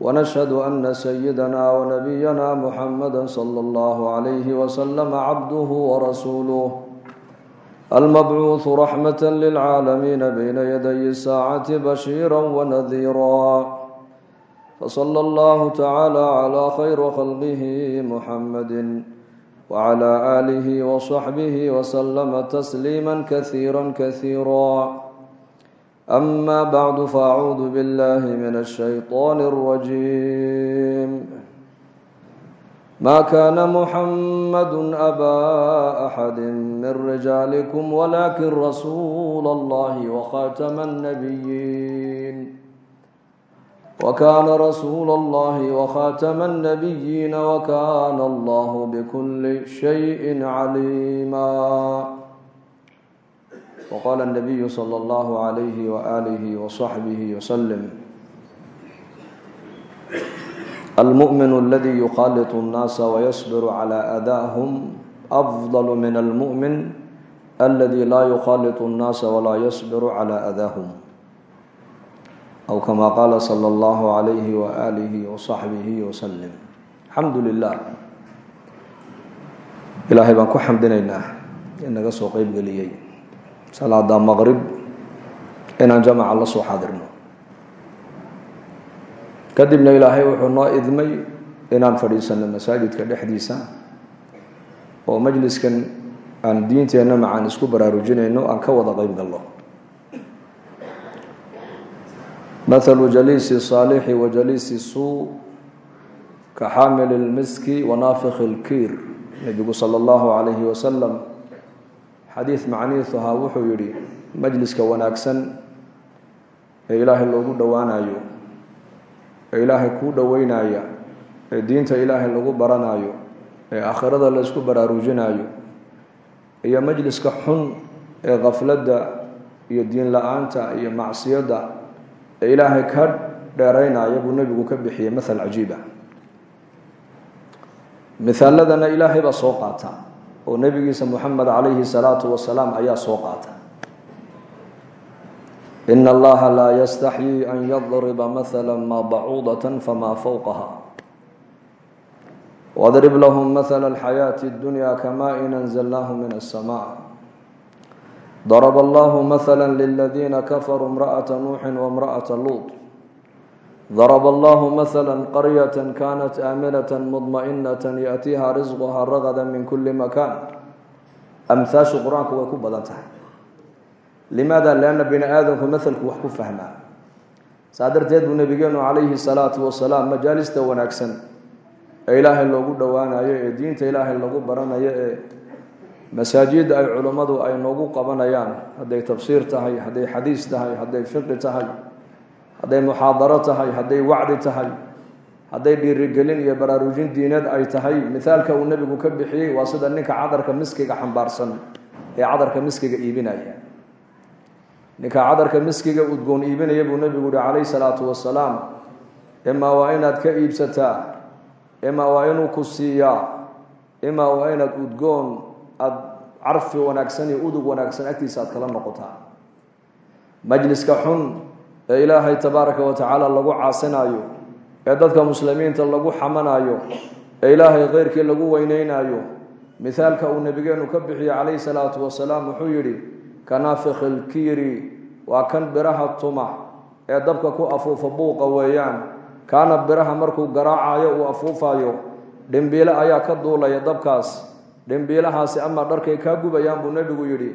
ونشهد أن سيدنا ونبينا محمدا صلى الله عليه وسلم عبده ورسوله المبعوث رحمة للعالمين بين يدي الساعة بشيرا ونذيرا فصلى الله تعالى على خير خلقه محمد وعلى آله وصحبه وسلم تسليما كثيرا كثيرا أما بعد فأعوذ بالله من الشيطان الرجيم ما كان محمد أبا أحد من رجالكم ولكن رسول الله وخاتم النبيين وكان رسول الله وخاتم النبيين وكان الله بكل شيء عليماً وقال النبي صلى الله عليه وآله وصحبه وسلم المؤمن الذي يخالط الناس ويصبر على أذاهم أفضل من المؤمن الذي لا يخالط الناس ولا يصبر على أذاهم أو كما قال صلى الله عليه وآله وصحبه وسلم الحمد لله ilaahay baan ku xamdinaynaa in naga soo qeyb geliyey salaada maqrib inaan jamaca la soo xaadirno. Kadibna ilaahay wuxuu noo idmay inaan fadhiisano masaajidka dhexdiisa oo majliskan aan diinteenna macaan isku baraarujinayno aan ka wada qeyb galno mathalu jaliisi saalixi wa jaliisi suu ka xaamili lmiski wa naafiki lkiir nebigu sala allahu calayhi wasalam xadiid macnihiisu ahaa wuxuu yidhi majliska wanaagsan ee ilaahay loogu dhowaanayo ee ilaahay kuu dhoweynaya ee diinta ilaahay lagu baranayo ee aakhirada la isku baraarujinayo iyo majliska xun ee khafladda iyo diin la'aanta iyo macsiyadda ee ilaahay ka dheeraynaya buu nebigu ka bixiyey mathal cajiiba mihaaladana ilaahay baa soo qaata oo nebigiisa moxamed calayhi salaatu wasalaam ayaa soo qaata in allaha laa yastaxyii an yadriba mahala maa bacuudata famaa fowqaha wadrib lahum mahala alxayaati اdunya kama in anzalnaahu min الsama darb allahu mahala liladiina kafaruu imra'ata nuuxin waimra'ata luut darb allahu mahala qaryat kanat aaminat mudma'inat yaأtiiha risquha ragada min kuli makan amhaashu qur'aanku way ku badan tahay limaada lianna bini aadamku mahalku wax ku fahmaa saa darteed buu nabigeenu calayhi salaatu wasalaam majaalista wanaagsan ee ilaahay loogu dhowaanayo ee diinta ilaahay lagu baranayo ee masaajidda ay culummadu ay noogu qabanayaan hadday tafsiir tahay hadday xadiis tahay hadday fiqi tahay hadday muxaadaro tahay hadday wacdi tahay hadday dhiirigelin iyo baraarujin diineed ay tahay mithaalka uu nebigu ka bixiyey waa sida ninka cadarka miskiga xambaarsan ee cadarka miskiga iibinaya. Ninka cadarka miskiga udgoon iibinaya buu nebigu yihi calayhi salaatu wasalaam imaa waa inaad ka iibsataa? Imaa waa inuu ku siiyaa? Imaa waa inaad udgoon? Aada carfi wanaagsan iyo udug wanaagsan agtiisa aad kala noqotaa. Majliska xun ee ilaahay tabaaraka wa tacaala lagu caasinayo ee dadka muslimiinta lagu xamanayo ee ilaahay keyrkii lagu weyneynayo mithaalka uu nebigeenu ka bixiyey calayhi salaatu wasalaam wuxuu yidhi kanaafikhi lkiiri waa kan biraha tuma ee dabka ku afuufa buuqa weeyaan. Kaana biraha markuu garaacayo uu afuufayo dhimbiile ayaa ka duulaya dabkaas. Dhimbiilahaasi ama dharkay kaa gubayaan buu nebigu yidhi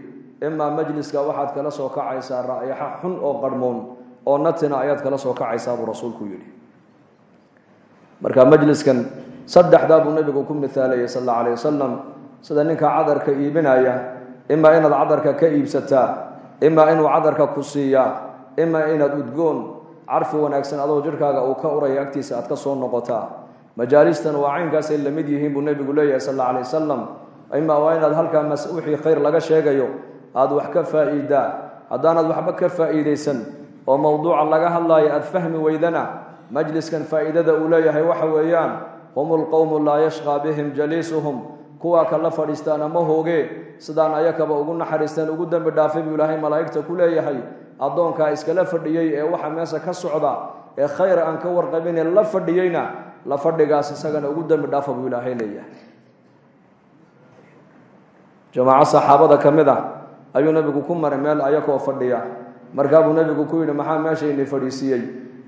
imaa majliska waxaad kala soo kacaysaa ra'yaxa xun oo qarhmoon oo natina ayaad kala soo kacaysaa buu rasuulku yidhi. Marka majliskan saddexdaa buu nebigu ku mithaalayay sal alla alay wasalam sida ninka cadarka iibinaya imaa inaad cadarka ka iibsataa imaa inuu cadarka ku siiyaa imaa inaad udgoon carfi wanaagsan adoo jirhkaaga uu ka uraya agtiisa aad ka soo noqotaa. Majaalistan waa caynkaasay la mid yihiin buu nebigu leeyahay sal alla alay wasalam waa inaad halkaa wixii khayr laga sheegayo aada wax ka faa'iidaa waxba ka faa'iidaysan oo mowduuca laga hadlaayo aada fahmi weydana majliskan faa'iidada uu leeyahay waxa weeyaan hum lqowmu laa yashqaa bihim jaliisuhum kuwaa kala fadhiistaana ma hooge sidaan ayakaba ugu naxariisteen ugu dembi dhaafay buu ilaahay malaa'igta ku leeyahay. Addoonkaa iskala fadhiyey ee waxa meesha ka socda ee khayr aan ka warqabinee la fadhiyeyna la fadhigaas isagana ugu dembi dhaafa buu ilaahay leeyahay. Jamaaco saxaabada ka mid ah ayuu nebigu ku maray meel ayakoo fadhiya markaa buu nebigu ku yidhi maxaa meeshayni fadhiisiiyey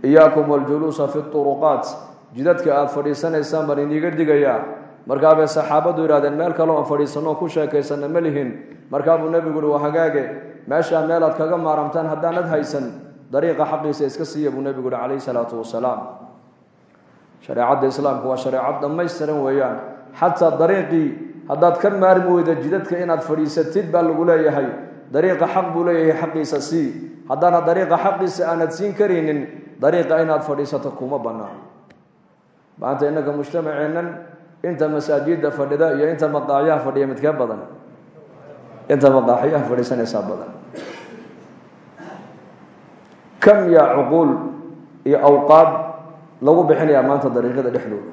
iyaakum waljuluusa fi turuqaat. Jidadka aada fadhiisanaysaan baan iniiga digayaa. Markaa bay saxaabadu yidhahdeen meel kale oon fadhiisanoo ku sheekaysanna ma lihin. Markaa buu nebigu uhi hagaage. Meeshaa meelaad kaga maaramtaan haddaanad haysan dariiqa xaqiisa iska siiya buu nebigu uhi calayhi salaatu wasalaam. Shareecadda islaamku waa shareecad dhammaystiran weeyaan. Xataa dariiqii haddaad ka maarmi weyda jidadka inaad fadhiisatid baa lagu leeyahay dariiqa xaq buu leeyahay xaqiisa sii haddaana dariiqa xaqiisa aanad siin karaynin dariiqa inaad fadhiisato kuma bannaan. Maanta innaga mujtamaceennan inta masaajidda fadhida iyo inta maqaaxyaha fadhiya midkee badan. Inta maqaaxyaha fadhiisanaysaa badan. Kam yaa cuquul iyo awqaad lagu bixinayaa maanta dariiqyada dhexdooda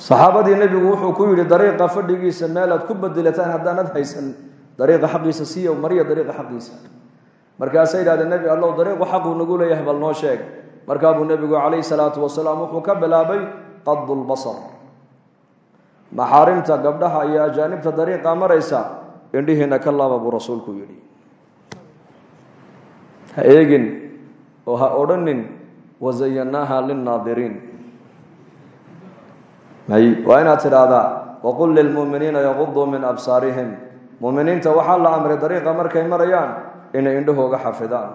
saxaabadii nebigu wuxuu ku yidhi dariiqa fadhigiisa meelaad ku bedelataan haddaanad haysan dariiqa xaqiisa siiya mariya dariiqa xaqiisa. Markaasay yidhahdeen nebi allow dariiqu xaquu nagu leeyahay bal noo sheeg. Markaa buu nebigu calayhi salaatu wasalaam wuxuu ka bilaabay qadu lbasar maxaarimta gabdhaha iyo ajaanibta dariiqa maraysa indhihiina ka laaba buu rasuulku yidhi. Ha eegin oo ha odhanin wazayannaaha linnaadiriin. may waa inaad tidhaahdaa waqul lilmu'miniina yaquduu min absaarihim. Mu'miniinta waxaa la amray dariiqa markay marayaan inay indhahooga xafidaan.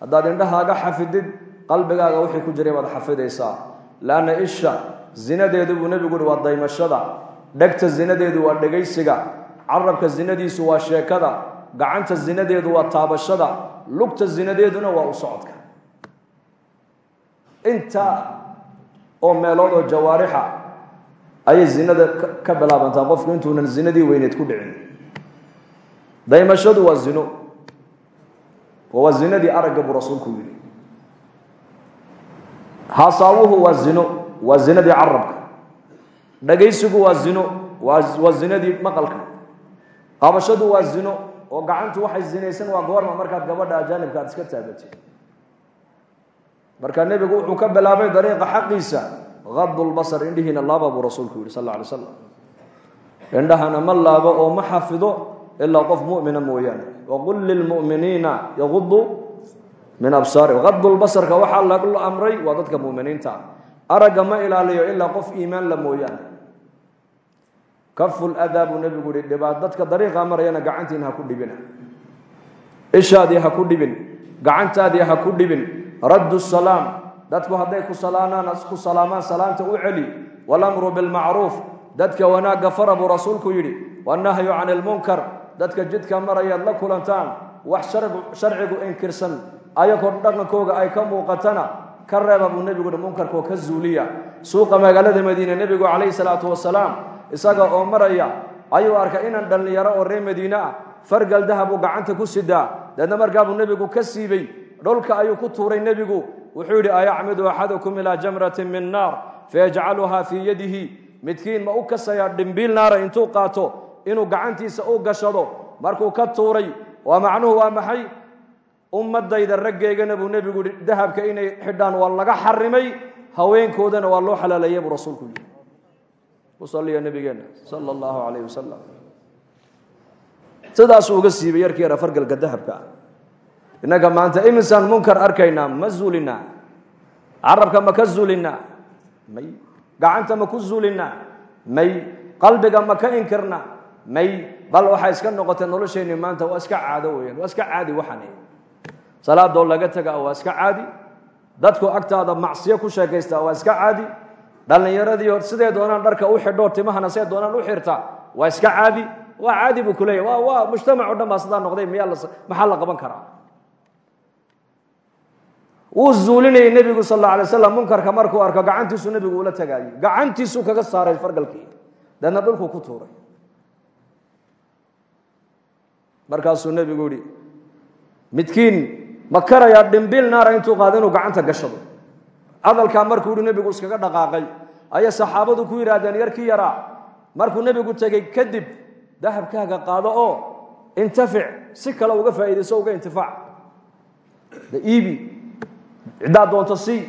Haddaad indhahaaga xafidid qalbigaaga wixii ku jiray baad xafidaysaa. Laanna isha zinadeedu buu nebigu uhi waa daymashada. Dhegta zinadeedu waa dhegaysiga. Carabka zinadiisu waa sheekada. Gacanta zinadeedu waa taabashada. Lugta zinadeeduna waa u socodka. Inta oo meelood oo jawaarixa ayay zinada ka bilaabantaa qofku intuunan zinadii weyneed ku dhicin. Daymashadu waa zino. Waa zinadii aragga buu rasuulku yidhi. Haasaawuhu waa zino waa zinadii carabka. Dhagaysigu waa zino waa zinadii maqalka. Qabashadu waa zino oo gacantu waxay zinaysan waa goorma markaad gabadha ajaanibka aad iska taagatid marka nebigu wuxuu ka bilaabay dariiqa xaqiisa qadu lbasar indhihiina laaba rasuulku yihi sal alay slam indhahana ma laabo oo ma xafido ilaa qof mumina mooyaane. Waqul lilmu'miniina yaquduu min absaari qadu lbasarka waxaa lagu amray waa dadka muminiinta. Aragga ma ilaaliyo ilaa qof iimaan la mooyaane. Kafu ladaa buu nebigu yihi dadka dariiqa marayana gacantiina ku dhibina ishaadii ha ku dhibin. Gacantaadii ha ku dhibin. Raddu salaam dadku hadday ku ku salaamaan salaamta u celi. Walamru bilmacruuf dadka wanaagga fara buu rasuulku yidhi wannahyu cani ilmunkar dadka jidka marayaad la kulantaan wax sharcigu inkirsan. Ayagoo dhaqankooga ay ka muuqatana ka reeba buu nebigu hi ka zuuliya. Suuqa magaalada madiine nebigu calayhi salaatu wasalaam isaga oo maraya ayuu arkay inan dhallinyaro oo reer madiine ah fargal dahabuu gacanta ku sidaa. Deedna markaabuu nebigu ka siibay dhulka ayuu ku tuuray nebigu wuxuu yidhi ayacmidu axadukum ilaa jamratin min naar fayajcaluhaa fii yadihi. Midkiin ma u kasayaa dhimbiil naara intuu qaato inuu gacantiisa u gashado markuu ka tuuray waa macnuhu waa maxay? Ummadayda raggeygana buu nebigu yihi dahabka inay xidhaan waa laga xarimay haweenkoodana waa loo xalaaleeyey buu rasuulku yidhi. Usaliya nabigeena sala allahu calayh wasalam sidaasuu uga siibay yara fargalka dahabka. ah innaga maanta imisaan munkar arkaynaa ma zuulinaa carabka may gacanta ma ku may qalbiga ma ka may bal waxay iska noqotay nolosheenni maanta waa iska caado weyaan waa iska caadi waxani salaadoo laga tagaa waa iska caadi. Dadku agtaada macsiyo ku sheekaystaa waa iska caadi. Dhallinyaradii sidee doonaan dharka u xidhoo timahana see doonaan u xirta waa iska caadi. Waa caadi buu kuleeyahy waa waa mujtamac o noqday miyaa maxaa la qaban karaa wuu zuulinayay nebigu sal alla alay slam munkarka markuu arko gacantiisu nebigu ula tagaayey gacantiisuu kaga saaray fargalkii. Deedna dhulku ku tuuray. Markaasuu nebigu yihi midkiin ma karayaa dhimbil naara intuu qaado inuu gacanta gashado. Hadalkaa markuu yihi nebigu iskaga dhaqaaqay. Ayay saxaabadu ku yidhaahdeen yarkii yaraa. Markuu nebigu tegey kadib dahabkaaga qaado oo intafic si kale uga faa'iidayso uga intifaac de ciddaa doonta sii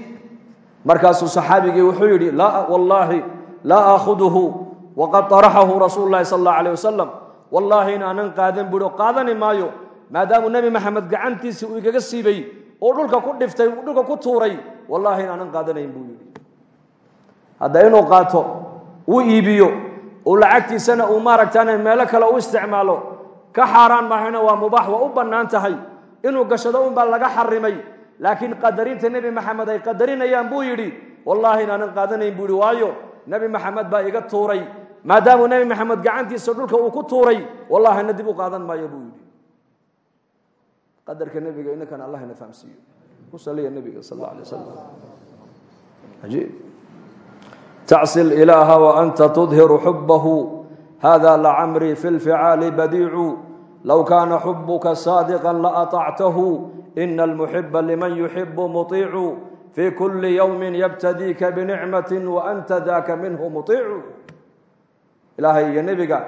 markaasuu saxaabigii wuxuu yidhi wallaahi laa aakhuduhu waqad araxahu rasuulu lahi sal alla alيh wasalam wallaahi in aanan qaadan buuhi qaadani maayo maadaamuu nebi maxamed gacantiisii uu igaga siibay oo dhulka ku dhiftay uu dhulka ku tuuray wallaahi in qaadanayn buu yidhi hadda inuu qaato uu iibiyo uu lacagtiisana uu maaragtaan meelo kale u isticmaalo ka xaaraan maahayna waa mubaax waa u bannaan tahay. Inuu gashado unbaa laga xarimay laakiin qadarinta nebi maxamed ay qadarinayaan buu yidhi wallaahi inaanan qaadanayn buu yidhi. Waayo nebi maxamed baa iga tuuray. Maadaamuu nebi maxamed gacantiisa dhulka uu ku tuuray wallahina dib u qaadan maayo buu yidhi. Qadarka nebiga inankana allah ina fahamsiiyo. Ku saliya nebiga sal alla alay wasalam ajiib tacsi ilaaha waanta tudhiru xubahu hada lacamrii fi lficaali badiicu. Low kaana xubuka saadiqa laatactahu ina almuxiba liman yuxibu muطiicu fi kuli ywmi yabtadiika binicmati waanta daka minhu muطiicu ilaahay iyo nebiga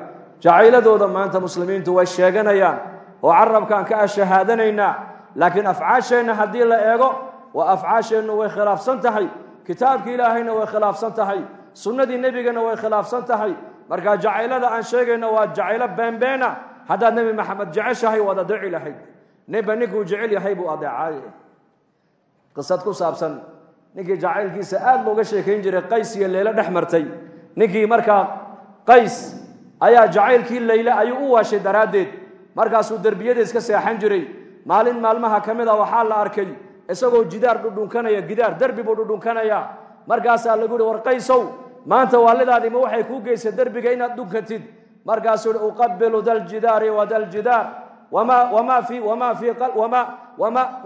jacayladooda maanta muslimiintu way sheeganayaan oo carabkaan ka ashahaadanaynaa laakiin afcaasheenna haddii la eego waa afcaasheennu way khilaafsan tahay kitaabkii ilaahayna way khilaafsan tahay sunnadii nebigana way khilaafsan tahay marka jacaylada aan sheegayno waa jacaylo beenbeena haddaad nebi maxamed jeceshahay waad adeeci lahayd ninba ninkuu jecel yahay buu adeecaaye qisad ku saabsan ninkii jacaylkiisa aad looga sheekayn jiray qays iyo leelo dhex martay. Ninkii markaa qays ayaa jacaylkii leyle ayuu u waashay daraaddeed. Markaasuu derbiyada iska seexan jiray. Maalin maalmaha ka mid a waxaa la arkay isagoo jidaar dhudhunkanaya gidaar derbi buu dhudhunkanaya. Markaasaa lagu yihi war qaysow maanta waalidaadii ma waxay kuu geysay derbiga inaad dhunkatid markaasuu yihi uqabilu daljidaari wa daljidaar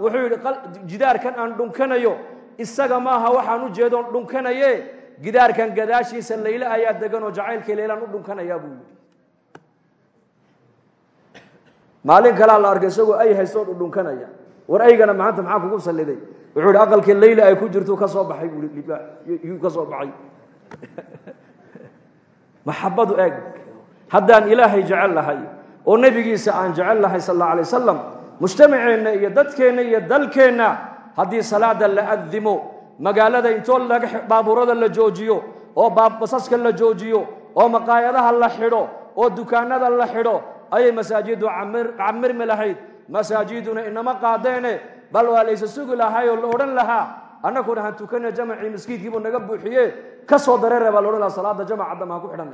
wuxuu yidhi jidaarkan aan dhunkanayo isaga maaha waxaan u jeedoon dhunkanaye gidaarkan gadaashiisa layle ayaa degan oo jacaylkii laylaan u dhunkanayaa buu yidhi. Maalin kalaa la arkay isagoo ay haystoo dhudhunkanaya war aygana maanta maxaa kugu salliday? Wuxuu yidhi aqalkii layle ay ku jirto ka soo baxay buu ka soo baxay. Maxabadu eeg. Haddaan ilaahay jecel lahay oo nebigiisa aan jecel lahay sal alla alay wasalam mujtamaceenna iyo dadkeenna iyo dalkeenna haddii salaada la adimo magaalada intoo baabuurada la joojiyo oo basaska la joojiyo oo maqaayadaha la xidho oo dukaanada la xidho ayay masaajidu camirmi lahayd. Masaajiduna inama qaadeene bal waa laysa sugi lahaay oo la odhan lahaa annaguna han tukana jamacii maskiidkiibuu naga buuxiye ka soo dareere baa la odhan lahaa salaada jamaca dambe han ku xidhan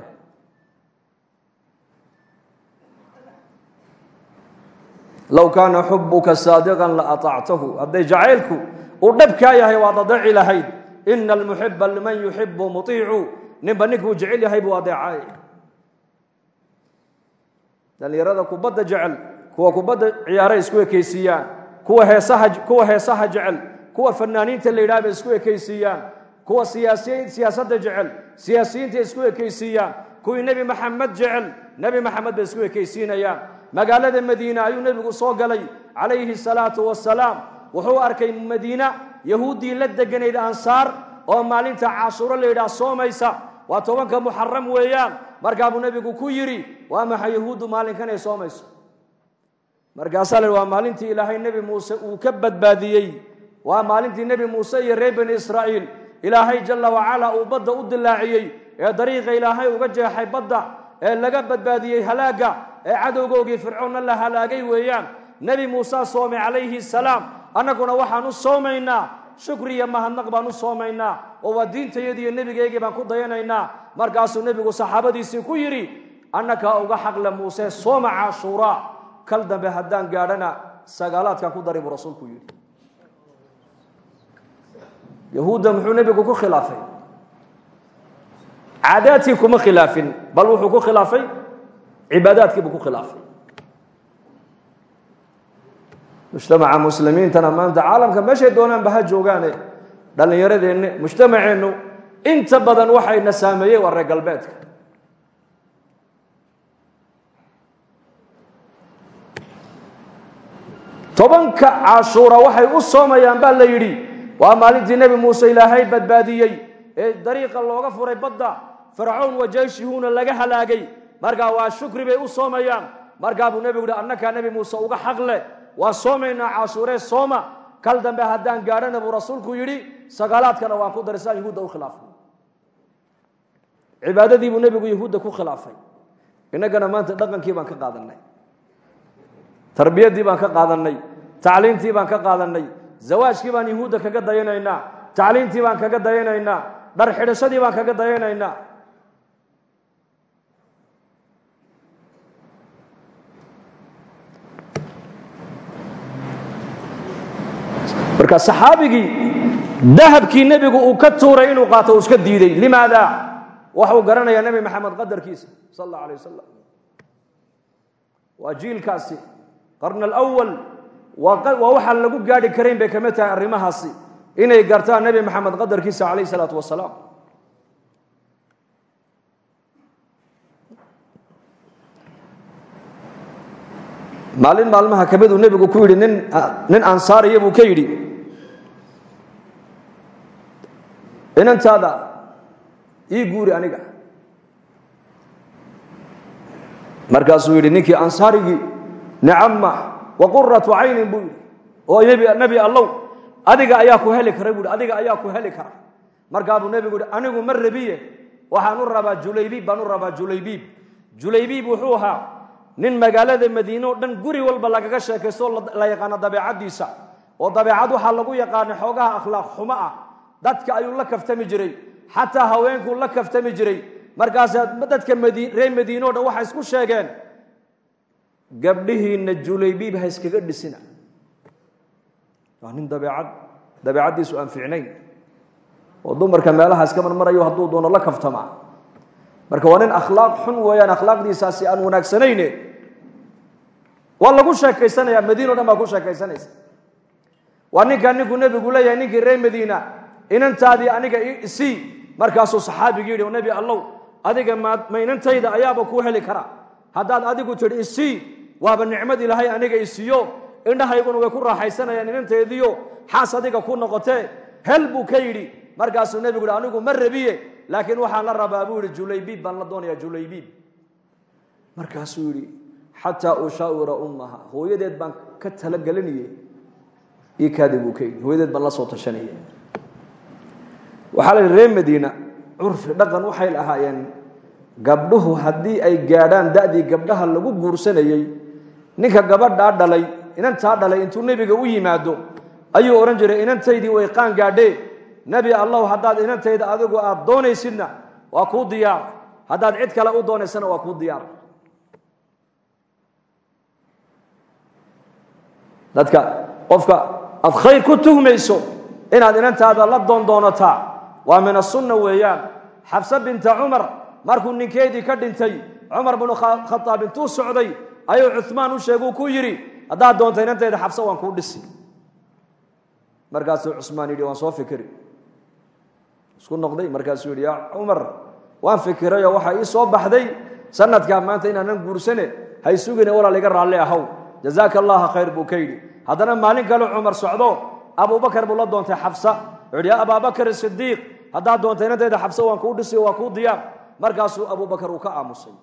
low kaana xubuka saadiqan laatactahu hadday jacaylku uu dhabkaa yahay waad adeeci lahayd ina almuxiba liman yuxibu muiicu ninba ninkuu jecel yahay buu adeecay dhallinyarada kubadda jecel kuwa kubadda ciyaaray isku ekaysiiyaan kuwa heesaha kuwa heesaha jecel kuwa fanaaniinta la yidhaha isku ekaysiiyaan kuwa siyaasiy siyaasadda jecel siyaasiyiinta isku ekaysiiyaan kuwii nebi maxamed jecel nebi maxamed isku ekaysiinayaan magaalada madiine ayuu nebigu soo galay calayhi salaatu wasalaam wuxuu arkay madiina yahuuddii la deganayd ansaar oo maalinta cashuuro la yidhaah soomaysa. Waa tobanka muxaram weeyaan. Markaa buu nebigu ku yidhi waa maxay yahuuddu maalinkan ay soomayso? Markaasaa la waa maalintii ilaahay nebi muuse uu ka badbaadiyey. Waa maalintii nebi muuse iyo reer bani israa'iil. Ilaahay jalla wacala uu badda u dilaaciyey ee dariiqa ilaahay uga jeexay badda ee laga badbaadiyey halaagga ee cadowgoogii fircoonna la halaagay weeyaan nebi muuse soomay calayhi salaam annaguna waxaan u soomaynaa shukri iyo mahadnaq baan u soomaynaa oo waa diintayadiiyo nebigeygii baan ku dayanaynaa. Markaasuu nebigu saxaabadiisii ku yidhi annakaa uga xaqle muuse sooma cashuuraa kal dambe haddaan gaadhana sagaalaadkan ku dari buu rasuulku yidhi. Yahuudda muxuu nebigu ku khilaafay? Caadaadkii kuma khilaafin bal wuxuu ku khilaafay cibaadaadkii buu ku khilaafay. Mujtamaca muslimiintana maanta caalamka meeshay doonaanba ha joogaane dhallinyaradeenni mujtamaceennu inta badan waxayna saameeyey waa reer galbeedka. Tobanka cashuura waxay u soomayaan baa la yidhi waa maalintii nebi muuse ilaahay badbaadiyey ee dariiqa looga furay badda fircown wa jeyshihuuna laga halaagay markaa waa shukri bay u soomayaan. Markaa buu nebigu yihi annakaa nebi muuse uga xaq leh. Waa soomaynaa cashuuree sooma. Kal dambe haddaan gaadhana buu rasuulku yidhi sagaalaadkana waan ku darisaan yahuudda u khilaafay. Cibaadadii buu nebigu yahuudda ku khilaafay. Innagana maanta dhaqankii baan ka qaadanay tarbiyaddii baan ka qaadanay tacliintii baan ka qaadanay zawaajkii baan yahuudda kaga dayanaynaa. Tacliintii baan kaga dayanaynaa. Dhar xidhashadii baan kaga dayanaynaa marka saxaabigii dahabkii nebigu uu ka tuuray inuu qaato uu iska diiday. Limaada? Waxuu garanayaa nebi maxamed qadarkiisa sal alla alay wasalam waa jiilkaasi qarn alawal waa waxaan lagu gaadhi karayn bay ka mid tahay arrimahaasi. Inay gartaan nebi maxamed qadarkiisa calayh isalaatu wasalaam maalin maalmaha ka mid uu nebigu ku yidhi nin nin ansaariya buu ka yidhi inantaada ii guuri aniga. Markaasuu yidhi ninkii ansaarigii nicama wa quratu caynin buu yidhi. Oo nebi allow adiga ayaa ku heli kara yidhi. Adiga ayaa ku heli kara markaa buu nebigu yidhi anigu ma rabiye waxaan u rabaa julaybiib baan u rabaa julaybiib julaybiib wuxuu ahaa nin magaalada madiine dhan guri walba lagaga sheekaysto oo la yaqaano dabeecaddiisa. Oo dabeecad waxaa lagu yaqaana xoogaha akhlaaq xumo ah dadka ayuu la kaftami jiray. Xataa haweenkuu la kaftami jiray. Markaasaa dadka reer madiine dhan waxay isku sheegeen gabdhihiinna julaybiib ha iskaga dhisina. Waa nin dabeecad dabeecaddiisu aan ficnayn oo dumarka meelaha iska marmarayo hadduu doono la kaftama. Marka waa nin akhlaaq xun weeyaan akhlaaqdiisaasi aan wanaagsanayne waa lagu sheekaysanaya madiina dhan baa ku sheekaysanaysa. Waa ninkaa ninkuu nebigu leeyahay ninkii reer madiina inantaadii aniga isii markaasuu saxaabigii yidhi nebi allow adiga ma inantayda ayaaba kuu heli kara. Haddaad adigu tidhi isii waaba nicmad ilaahay aniga isiiyo indhahayguna way ku raaxaysanayaan inanteediyo. Xaas adiga ku noqotee hel buu ka yidhi. Markaasuu nebigu yidhi anigu ma rabiye laakiin waxaan la rabaa buu yidhi julaybiib baan la doonayaa julaybiib. Markaasuu yidhi xataa ushaawira ummaha. Hooyadeed baan ka talagelinayey io kaadi buu ka yidhi. Hooyadeed baan la soo tashanaya waxaa la yidhi reer madiina curfi dhaqan waxay lahaayeen. Gabdhuhu haddii ay gaadhaan da'dii gabdhaha lagu guursanayey ninka gabadhaa dhalay inantaa dhalay intuu nebiga u yimaado ayuu odhan jiray inantaydii way qaan gaadhee. Nebi allahu haddaad inantayda adigu aad doonaysidna waa kuu diyaar. Haddaad cid kale u doonaysana waa kuu diyaar. Dadka qofka aad khayr ku tuhmayso inaad inantaada la doondoonataa waa min asunna weeyaan. Xabse binta cumar markuu ninkeedii ka dhintay cumar binu khadaab intuu socday ayuu cumaan u sheeguu ku yidhi haddaad doonta inantayda xabse waan kuu dhisi markaasuu cusmaan yidhi waan soo fikiri. Isku noqday markaasuu yidhi yaa cumar waan fikirayoo waxaa ii soo baxday sanadkaa maanta inaanan guursane hay sugine walaal iga raalli ahow. Jazaaka allaha khayr buu ka yidhi. Haddana maalin kale cumar socdo abubakar buu la doontay xabsa wuxu yidhi yaa abaabakar sidiiq haddaad doonta inantayda xabse waan kuu dhisi waa kuu diyaar. Markaasuu abubakar uu ka aamusay.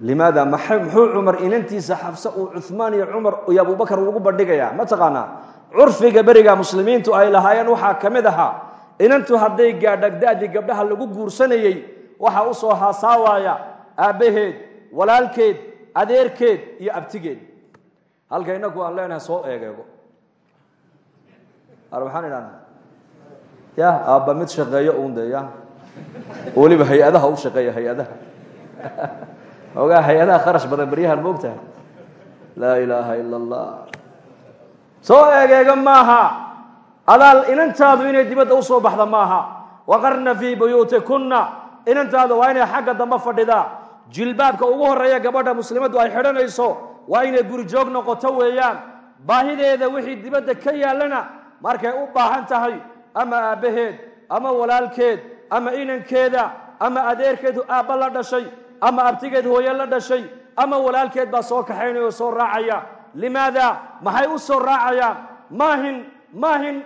Limaada muxuu cumar inantiisa xabse uu cumaan iyo cumar iyo abubakar ugu bandhigayaa? Ma taqaanaa? Curfiga beriga muslimiintu ay lahaayeen waxaa ka mid ahaa inantu hadday gaadhagda'dii gabdhaha lagu guursanayey waxaa u soo haasaawaaya aabbaheed walaalkeed adeerkeed iyo abtigeed. Halka inaku aan leenahay soo eegeego waxaan idhahna ya aabba mid shaqeeyo uun de ya. Weliba hay'adaha u shaqeeya hay'adaha. Ogaa hay'adaha kharash badan beryahan moogtahay laa ilaaha ila allah soo eegeega maaha. Adaal inantaadu inay dibadda u soo baxda maaha. Waqarna fii buyuutikunna. Inantaadu waa inay xagga dambe fadhidaa jilbaabka ugu horreeya gabadha muslimaddu ay xidhanayso waa inay gurijoog noqoto weeyaan. Baahideeda wixii dibadda ka yaallana markay u baahan tahay ama aabbaheed ama walaalkeed ama inankeeda ama adeerkeed aabba la dhashay ama abtigeed hooye la dhashay ama walaalkeed baa soo kaxaynaya oo soo raacaya. Limaada? Maxay u soo raacayaan maahin maahin.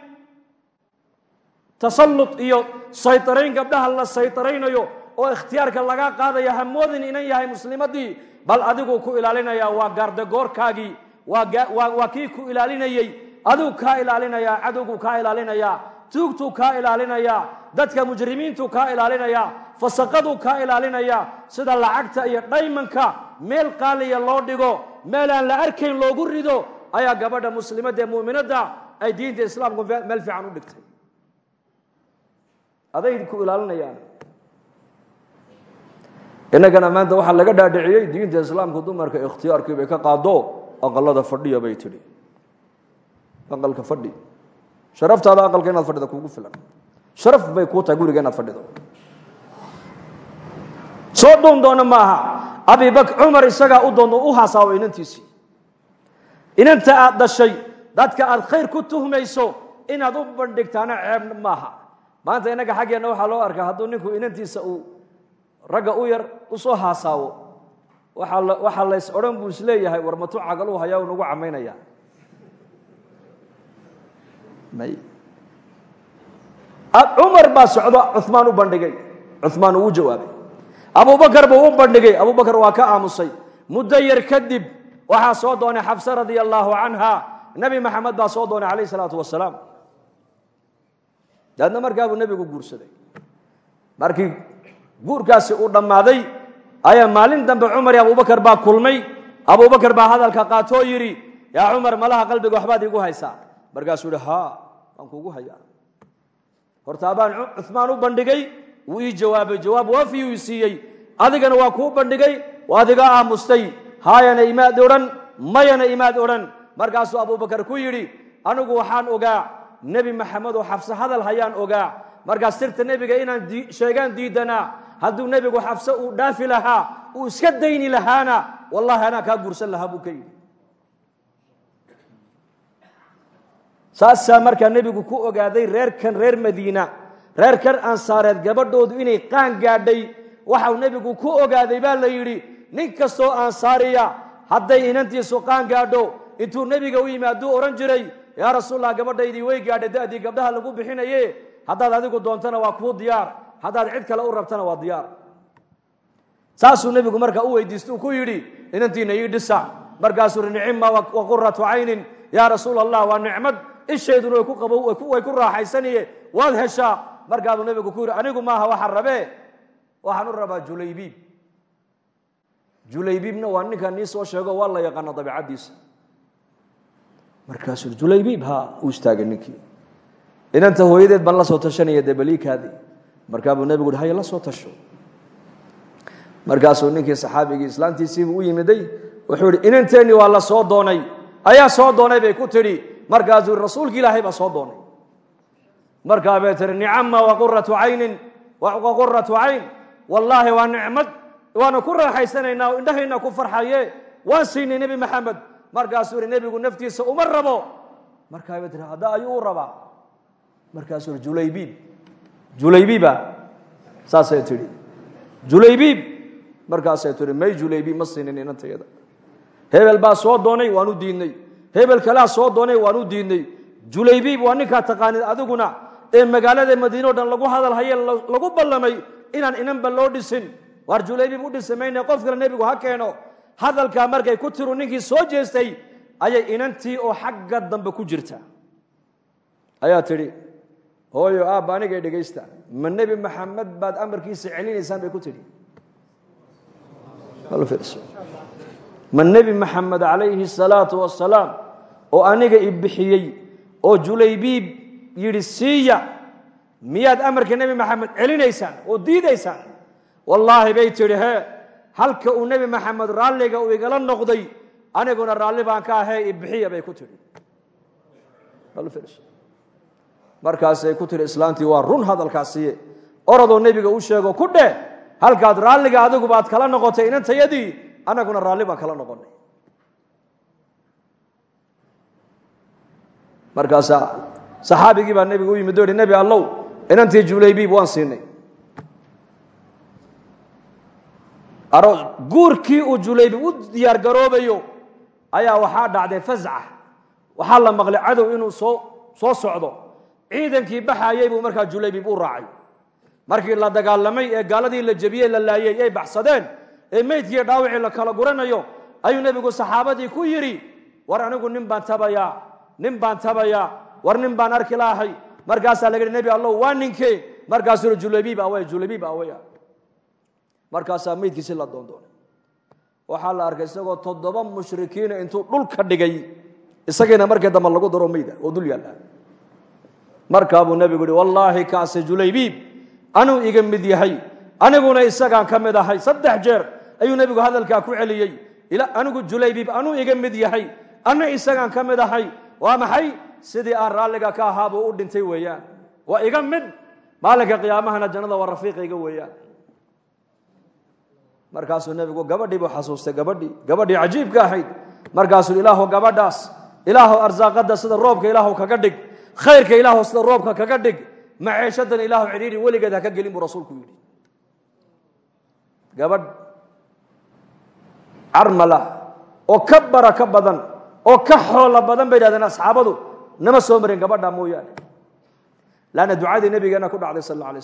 Tasallut iyo saytarayn gabdhaha la saytaraynayo oo ikhtiyaarka laga qaadaya hamoodin inan yahay muslimadii bal adiguu ku ilaalinaya waa gaardagoorkaagii waa kii ku ilaalinayey adigu kaa ilaalinayaa cadowguu kaa ilaalinayaa tuugtuu kaa ilaalinayaa dadka mujrimiintuu kaa ilaalinayaa fasaqaduu kaa ilaalinayaa sida lacagta iyo dhaymanka meel qaaliya loo dhigo meel aan la arkayn loogu rido ayaa gabadha muslimadda ee mu'minadda ay diinta islaamku meel fiican u dhigtay. Aday ku ilaalinayaan. Innagana maanta waxaa laga dhaadhiciyey diinta islaamku dumarka ikhtiyaarkii bay ka qaado aqalada fadhiya bay tidhi aqalka fadhi. Sharaftaada aqalka inaad fadhida kugu filan. Sharaf bay kuu tahay guriga inaad fadhido. Soo doon doona ma aha abibak cumar isagaa u doon u haasaawo inantiisii. Inanta aad dhashay dadka aad khayr ku tuhmayso inaad u bandhigtaana ceeb maaha. Maanta innaga xaggeenna waxaa loo arkaa hadduu ninku inantiisa uu ragga u yar u soo haasaawo waxaa lays odhan buu is leeyahay war matu cagaluu hayaa u nagu camaynaya cumar baa socdo cumaan u bandhigay. Cumaan uu jawaabay. Abubakar buu u bandhigay. Abubakar waa ka aamusay. Muddo yar kadib waxaa soo doonay xabse radia allaahu canha nebi maxamed baa soo doonay calayh salaatu wasalaam daadna markaa buu nebigu guursaday. Markii guurkaasi uu dhammaaday ayaa maalin dambe cumar iyo abubakar baa kulmay. Abubakar baa hadalka qaatoo yidhi yaa cumar malaha qalbiga waxbaad iigu haysaa. Markaasuu yihi haa waan kuugu hayaa hortaa baan u bandhigay wuu ii jawaabay. Jawaab waafiyuu i siiyey. Adigana waa kuu bandhigay waa adiga aamustay haayana imaad odhan mayana imaad odhan. Markaasuu abubakar ku yidhi anigu waxaan ogaa nebi maxamed oo xabse hadal hayaan ogaa. Markaas sirta nebiga inaan sheegaan diidanaa. Hadduu nebigu xabse uu dhaafi lahaa uu iska dayni lahaana wallahi anaa kaa guursan lahaa buu ka yidhi saasaa markaa nebigu ku ogaaday reerkan reer madiina. Reerkan ansaareed gabadhoodu inay qaan gaadhay. Waxau nebigu ku ogaaday baa la yidhi nin kastoo ansaariya hadday inantiisu qaan gaadho intuu nebiga u yimaaduu odhan jiray yaa rasuulallah gabadhaydii way gaadhay da'dii gabdhaha lagu bixinaye haddaad adigu doontana waa kuu diyaar haddaad cid kale u rabtana waa diyaar. Saasuu nebigu markaa u weydiista uu ku yidhi inantiina ii dhisa. Markaasuu hi nicima wa quratu caynin yaa rasuul allah waa nicmad ishayduna way ku raaxaysaniye waad heshaa. Markaabuu nebigu ku yidhi anigu maaha waxaan rabee. Waxaan u rabaa julaybiib. Julaybiibna waa ninkan nii soo sheego waa la yaqaana dabiicaddiisa. Markaasuu julaybiib ha uu istaagay ninkii. Inanta hooyadeed baan la soo tashanaya dee baliikaadii markaabuu nebigu hi haya la soo tasho. Markaasuu ninkii saxaabigii islaantiisiibuu u yimiday. Wuxuu ihi inanteennii waa la soo doonay. Ayaa soo doonay bay ku tidhi markaasuu rasuulki ilaahay baa soo doonay. Markaa bay tihi nicama waquratu caynin waquratu cayn wallaahi waa nicmad waana ku raaxaysanaynaa oo indhahayna ku farxaye waan siinay nebi maxamed. Markaasuu ihi nebigu naftiisa uma rabo. Markaa bay tihi hadda ayuu u rabaa. Markaasuu ihi julaybiib julaybiiba saasay tidhi julaybiib. Markaasay tihi may julaybiib ma siinin inantayada. Hebel baa soo doonay waan u diidnay hebel kalea soo doonay waan u diidnay. Julaybiib waa ninkaa taqaanid adiguna ee magaalada madiine o dhan lagu hadal haye lagu ballamay inaan inanba loo dhisin. Waar julaybiib u dhisi mayne qof kale nebigu ha keeno. Hadalkaa markay ku tiru ninkii soo jeestay ayay inantii oo xagga dambe ku jirta ayaa tidhi hooyo aabba anigay dhegaysta. Ma nebi maxamed baad amarkiisa celinaysaan bay ku tidhi. Ma nebi maxamed calayhi salaatu wasalaam oo aniga i oo julaybiib yidhi siiya miyaad amarka nebi maxamed celinaysaan oo diidaysaan? Wallaahi bay tidhi hee halka uu nebi maxamed raalliga uu igala noqday aniguna raalli baan ka ahee i bixiya bay ku tidhi. Markaasay ku tidhi islaantii waa run hadalkaasiye orodoo nebiga u sheego ku dheh halkaad raalliga adigu baad kala noqotay inantayadii annaguna raalli baan kala noqonay markaasaa saxaabigii baa nebiga u yimid o hi nebi allow inantii julaybiib waan siinay. Guurkii uu julaybiib u diyaar garoobayo ayaa waxaa dhacday fasca. Waxaa la maqlay cadow inuu soo soo socdo. Ciidankii baxayey buu markaa julaybiib u raacay. Markii la dagaalamay ee gaaladii la jebiyey la laayey ay baxsadeen ee meydkiiyo dhaawacii la kala guranayo ayuu nebigu saxaabadii ku yidhi war anigu nin baan tabayaa nin baan tabayaa war nin baan arki lahay markaasaa laga nebi allow waa ninkee markaasuu hi julaybiib awey julaybiib aweya markaasaa meydkiisi la doondoonay. Waxaa la arkay isagoo toddoba mushrikiina intuu dhulka dhigay. Isagiina markii dambe lagu daro meyda oo dul yaalla markaa nebigu yihi wallaahi kaase julaybiib anuu iga mid yahay. Aniguna isagaan ka mid ahay. Saddex jeer ayuu nebigu hadalkaa ku celiyey. Anigu julaybiib anuu iga mid yahay. Anna isagaan ka mid ahay waa maxay? Sidii aan raalliga ka ahaa buu u dhintay weeyaan. Waa iga mid. Maalinka qiyaamahana jannada waa rafiiqayga weeyaan. Markaasuu nebigu gabadhii buu xasuustay gabadhii gabadhii cajiibka ahayd. Markaasuu ilaahu gabadhaas ilaahu arsaaqada sida roobka ilaahu kaga dhig khayrka ilaahu sida roobka kaga dhig maceeshadan ilaahu cidhiiri weligeed ha ka gelin buu rasuulku yidhi. Gabadh carmala oo ka baraka badan oo ka xoolo badan bay dhahdeen asxaabadu nama soo marin gabadha mooyaane. Laanna ducadii nabigeena ku dhacday sal alla alay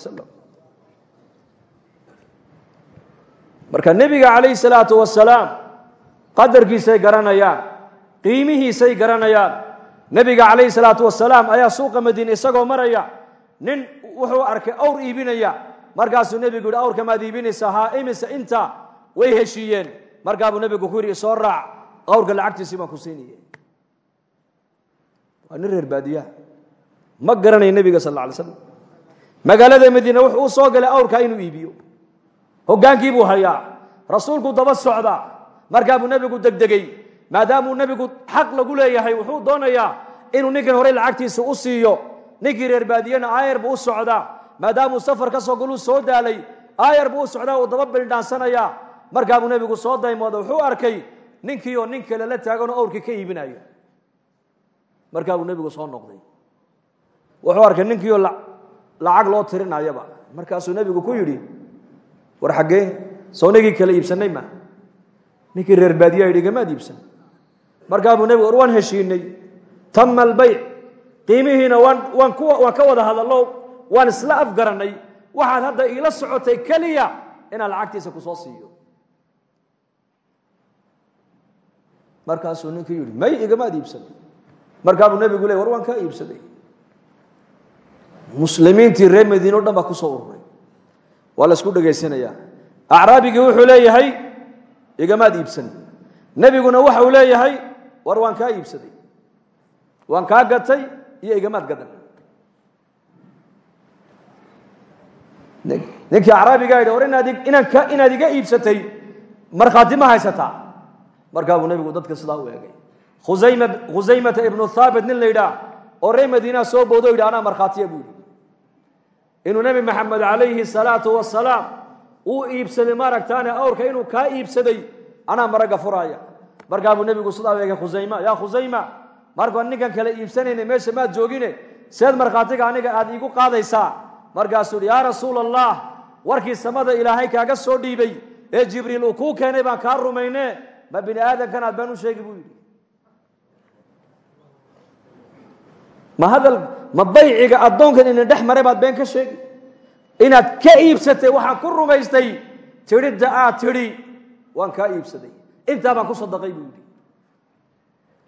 marka nebiga calayhi salaatu wasalaam qadarkiisay garanayaan qiimihiisay garanayaan nebiga calayhi salaatu wasalaam ayaa suuqa madiine isagoo maraya nin wuxuu arkay awr iibinaya. Markaasuu nebigu yihi awrka maad iibinaysaa haa imise inta way heshiiyeen. Markaa buu nebigu ku yidhi isoo raac awrka lacagtiisii baan ku siinaya waa nin reer baadiyaha ma garanaya nebiga sal alla alay slam magaalada wuxuu soo galay awrkaa inuu iibiyo. Hoggaankii buu hayaa. Rasuulku daba socda markaa buu nebigu degdegey maadaamuu nebigu xaq lagu leeyahay wuxuu doonayaa inuu ninkan horey lacagtiisa u siiyo. Ninkii reer baadiyena aayar buu u socdaa. Maadaamuu safar ka soo galuu soo daalay aayar buu u socdaa uu daba bildhaansanayaa. Markaa buu nebigu soo daymooda wuxuu arkay ninkiioo nin kale la taaganoo awrkii ka iibinayo markaa buu nebigu soo noqday. Wuxuu arkay ninkiioo lacag loo tirinayaba. Markaasuu nebigu ku yidhi war xaggee soonagii kale iibsanay ma? Ninkii reer baadiyaa yidhi gamaad iibsan. Markaa buu nebigu war heshiinay tama albayc qiimihiina waan waan ku waan ka wada hadallo waan isla afgarannay. Waxaad hadda iila socotay keliya inaan lacagtiisa ku soo siiyo markaasuu ninkii yidhi may igamaad iibsan. Markaa buu nebigu ley war waan kaa iibsaday. Muslimiintii reer madiine o dhan baa ku soo ururay waa la isku dhegaysanayaa acraabigii wuxuu leeyahay igamaad iibsan. Nebiguna waxa uu leeyahay war waan kaa iibsaday. Waan kaa gatay iyo igamaad gadan. Ninkii acraabigaa yidhi war inaad iga iibsatay markhaati ma haysataa markaa buu nebigu dadka sidaa u eegay. Khusayma khusaymata ibnu thaabit nin la yidhaah oo reer madiinaa soo boodo yidhi anaa markhaatiya buu yidhi. Inuu nebi maxamed calayhi salaatu wasalaam uu iibsaday maaragtaane awrka inuu kaa iibsaday anaa maragga furaaya markaa buu nebigu sidaa eegay khusayma yaa khusayma markaan ninkan kale iibsanayna meesha maad joogine seed markhaatiga aniga aad iigu qaadaysaa. Markaasuu hi yaa rasuula allah warkii samada ilaahay kaaga soo dhiibay ee jibriil uu kuu keenay baan kaa rumayne ma bini aadamkan aad baan u sheegi buu yidhi. Ma hadal ma bayciga addoonkan ina dhex baad been ka sheegi. Inaad ka iibsatay waxaan ku rumaystay tidhidda aad tidhi waan kaa iibsaday. Intaa baan ku sadaqay buu yidhi.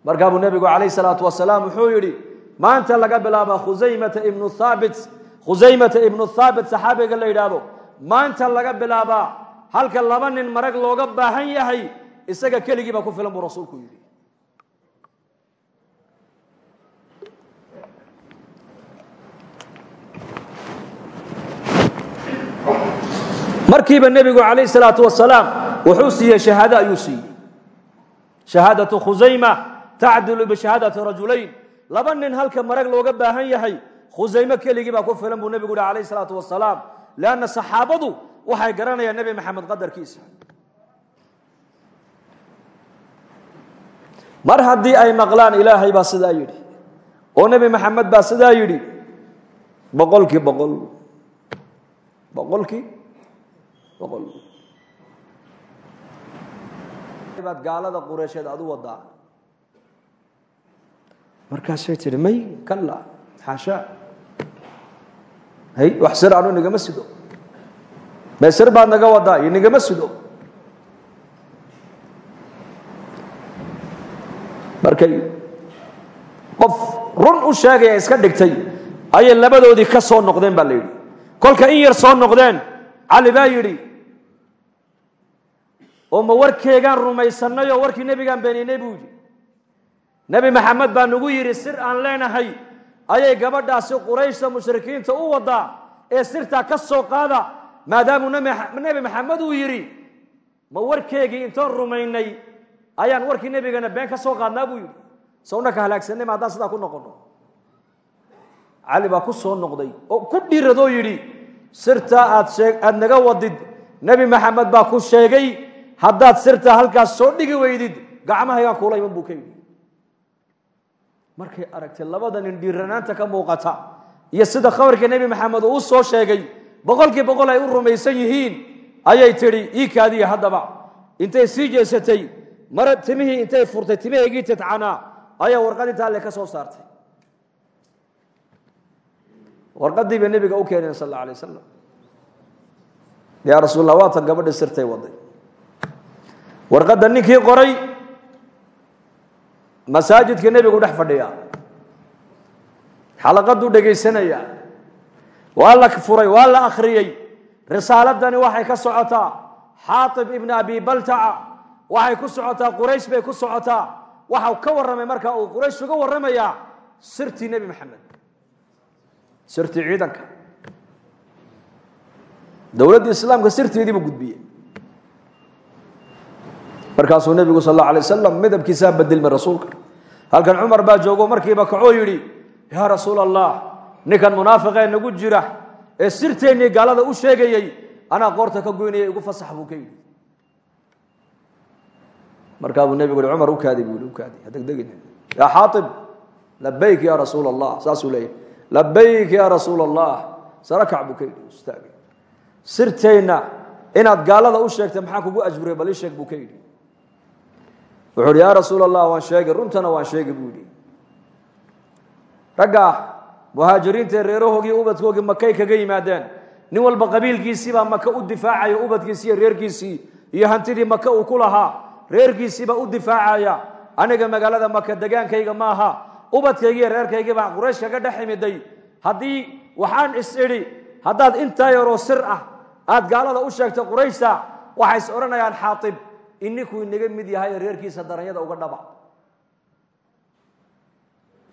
Markaa buu nebigu calayh salaatu wasalaam wuxuu yidhi maanta laga bilaaba khusaymata ibnu thaabit khusaymata ibnu thaabit saxaabiga la yidhaahdo maanta laga bilaabaa halka laba nin marag looga baahan yahay isaga keligii ku filan buu rasuulku yidhi. Markiiba nebigu calayh salaatu wasalaam wuxuu siiyey shahaado ayuu siiyey. Shahaadatu khusayma tacdilu bishahaadati rajulayn. Laba nin halka marag looga baahan yahay khusayme keligii ku filan buu nebigu yihi salaatu wasalaam. Leanna saxaabadu waxay garanayaan nebi maxamed qadarkiisa mar haddii ay maqlaan ilaahay baa sidaa yidhi. Oo nebi maxamed baa sidaa yidhi boqolkii boqol. Boqolkii boqol. Baad gaalada qureysheed aad u wadaa. Markaasay tihi may kalla xaashaa. Hay wax sir anu nigama sido. May sir baad naga wadaa iyo nigama sido markay qof run u sheegaya iska dhigtay ayay labadoodii ka soo noqdeen baa la yidhi. Kolka in yar soo noqdeen cali baa yidhi oo ma warkeegaan rumaysanay oo warkii nebigaan beeninay buu yidhi. Nebi maxamed baa nagu yidhi sir aan leenahay ayay gabadhaasi qurayshta mushrikiinta u wadaa ee sirtaa ka soo qaada maadaamuu nebi maxamed uu yidhi ma warkeegii intoon rumaynay ayaan warkii nebigana been ka soo qaadnaa buu yidhi. Sawna ka halaagsanay ma sidaa ku noqono cali baa ku soo noqday oo ku dhiiradoo yidhi sirtaa aad shee aada naga wadid. Nebi maxamed baa ku sheegay haddaad sirtaa halkaas soo dhigi weydid gacmahaygaan kuula iman buu ka markay aragtay labada nin dhiiranaanta ka muuqata iyo sida khabarka nebi maxamed uu soo sheegay boqolkii boqol ay u rumaysan yihiin ayay tidhi ii kaadiya haddaba. Intay sii jeesatay mara timihii intay furtay timahaygii titcanaa ayaa warqad intaa ka soo saartay. Warqadii bay nebiga u keeneen sal alla alay wasalam yaa rasuul gabadhi sirtay waday. Warqadda ninkii qoray masaajidka nebigu dhex fadhiya xalaqaduu dhegaysanaya waa la furay waa la risaaladani waxay ka socotaa xaatib ibni abi baltaca waxay ku socotaa quraysh bay ku socotaa. Waxau ka warramay markaa uu quraysh uga warramayaa sirtii nebi maxamed. Sirtii ciidanka. Dowladdii islaamka sirteediibuu gudbiyey. Markaasuu nebigu sal alla alay wasalam midabkiisaa bedelmay rasuulka. Halkan cumar baa joogo markiiba kacoo yidhi yaa rasuul allah ninkan munaafiqee nagu jira ee sirteennii gaalada u sheegayey anaa qoorta ka goynaya igu fasax buu ka yidhi markaa buu nebigu hi cumar u kaadi buu i u kaadi. Hadegdegin yaa xaaib labayk ya rasuul allah saasuu leeyahy labayk ya rasuul allah sarakac buu ka yidhi istaagay. Sirteenna inaad gaalada u sheegtay maxaa kugu ajburay bal ii sheeg buu ka yidhi. Wuxuu uhi yaa rasuul allah waan sheegay runtana waan sheegay buu yidhi. Ragga muhaajiriintae reerahoogii ubadkoogii makay kaga yimaadeen nin walba qabiilkiisiibaa maka u difaacaya ubadkiisii iyo reerkiisii iyo hantidii maka uu ku lahaa reerkiisiibaa u difaacaya. Aniga magaalada maka degaankayga maaha ubadkaygiiyo reerkaygiibaa quraysh kaga dhex imiday. Haddii waxaan is idhi haddaad intaa yaroo sir ah aad gaalada u sheegto qurayshta waxay is odhanayaan xaaib ininkuu inaga mid yahay reerkiisa daranyada uga dhaba.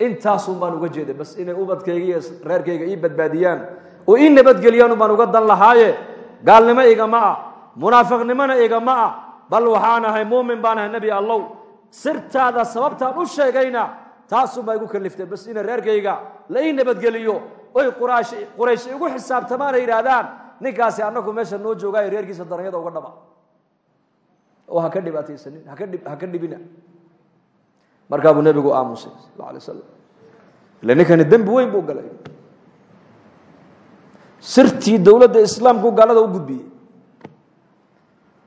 Intaasun baan uga jeeday bas inay ubadkayga iyo reerkayga ii badbaadiyaan. Oo ii nabadgeliyaan baan uga dan lahaaye. Gaalnimo igama ah munaafiqnimona igama ah bal waxaan ahay muumin baan ahay nebi allow. Sirtaada sababtaan u sheegayna taasunbaa igu kaliftay bas inay reerkayga la ii nabadgeliyo. Oy quraysh igu xisaabtamaana yidhaahdaan ninkaasi annagu meesha noo joogaayo reerkiisa daranyada uga dhaba. Oo ha ka dhibaataysanin haka dhib ha ka dhibina. Markaa buu nebigu aamusay sal alay slam ila ninkani dembi weyn buu galay. Sirtii dowladda islaamku gaalada u gudbiyey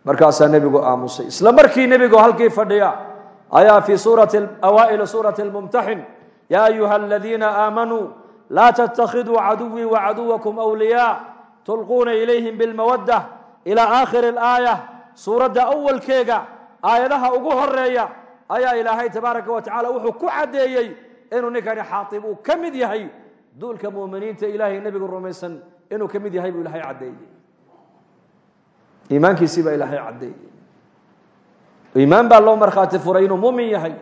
markaasaa nebigu aamusay. Isla markii nebigu halkii fadhiya ayaa fii awaa'ili suurati lmumtaxin yaa ayuha aladiina aamanuu laa ttakiduu caduwii wacaduwakum wliyaa tulquuna ilayhim bilmawadda ilaa aakhiri alaaya suuradda awalkeega aayadaha ugu horreeya ayaa ilaahay tabaaraka wa tacala wuxuu ku caddeeyey inuu ninkani xaaib uu ka mid yahay duulka muminiinta ilaahay nebigu rumaysan inuu ka mid yahay buu ilaahay caddeeyey iimaankiisii baa ilaahay caddeeyey iimaan baa loo markhaati furay inuu mumin yahay.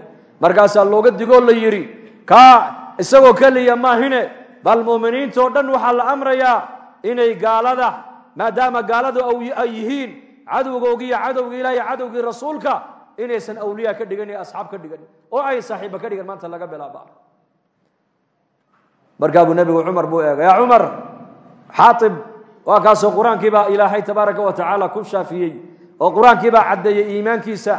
Markaasaa looga digoo la yidhi kaa isagoo keliya maahine bal muminiintao dhan waxaa la amrayaa inay gaalada maadaama gaaladu ay yihiin cadowgoogii iyo cadowgii ilaah iyo cadowgii rasuulka inaysan awliya ka dhigan iyo asxaab ka dhigan oo ay saaxiiba ka dhigan maanta laga bilaaba. Markaa buu nebigu cumar buu eegay yaa cumar xaaib waa kaasoo qur'aankiibaa ilaahay tabaaraka wa tacaala ku shaafiyey oo qur'aankiibaa caddeeyey iimaankiisa.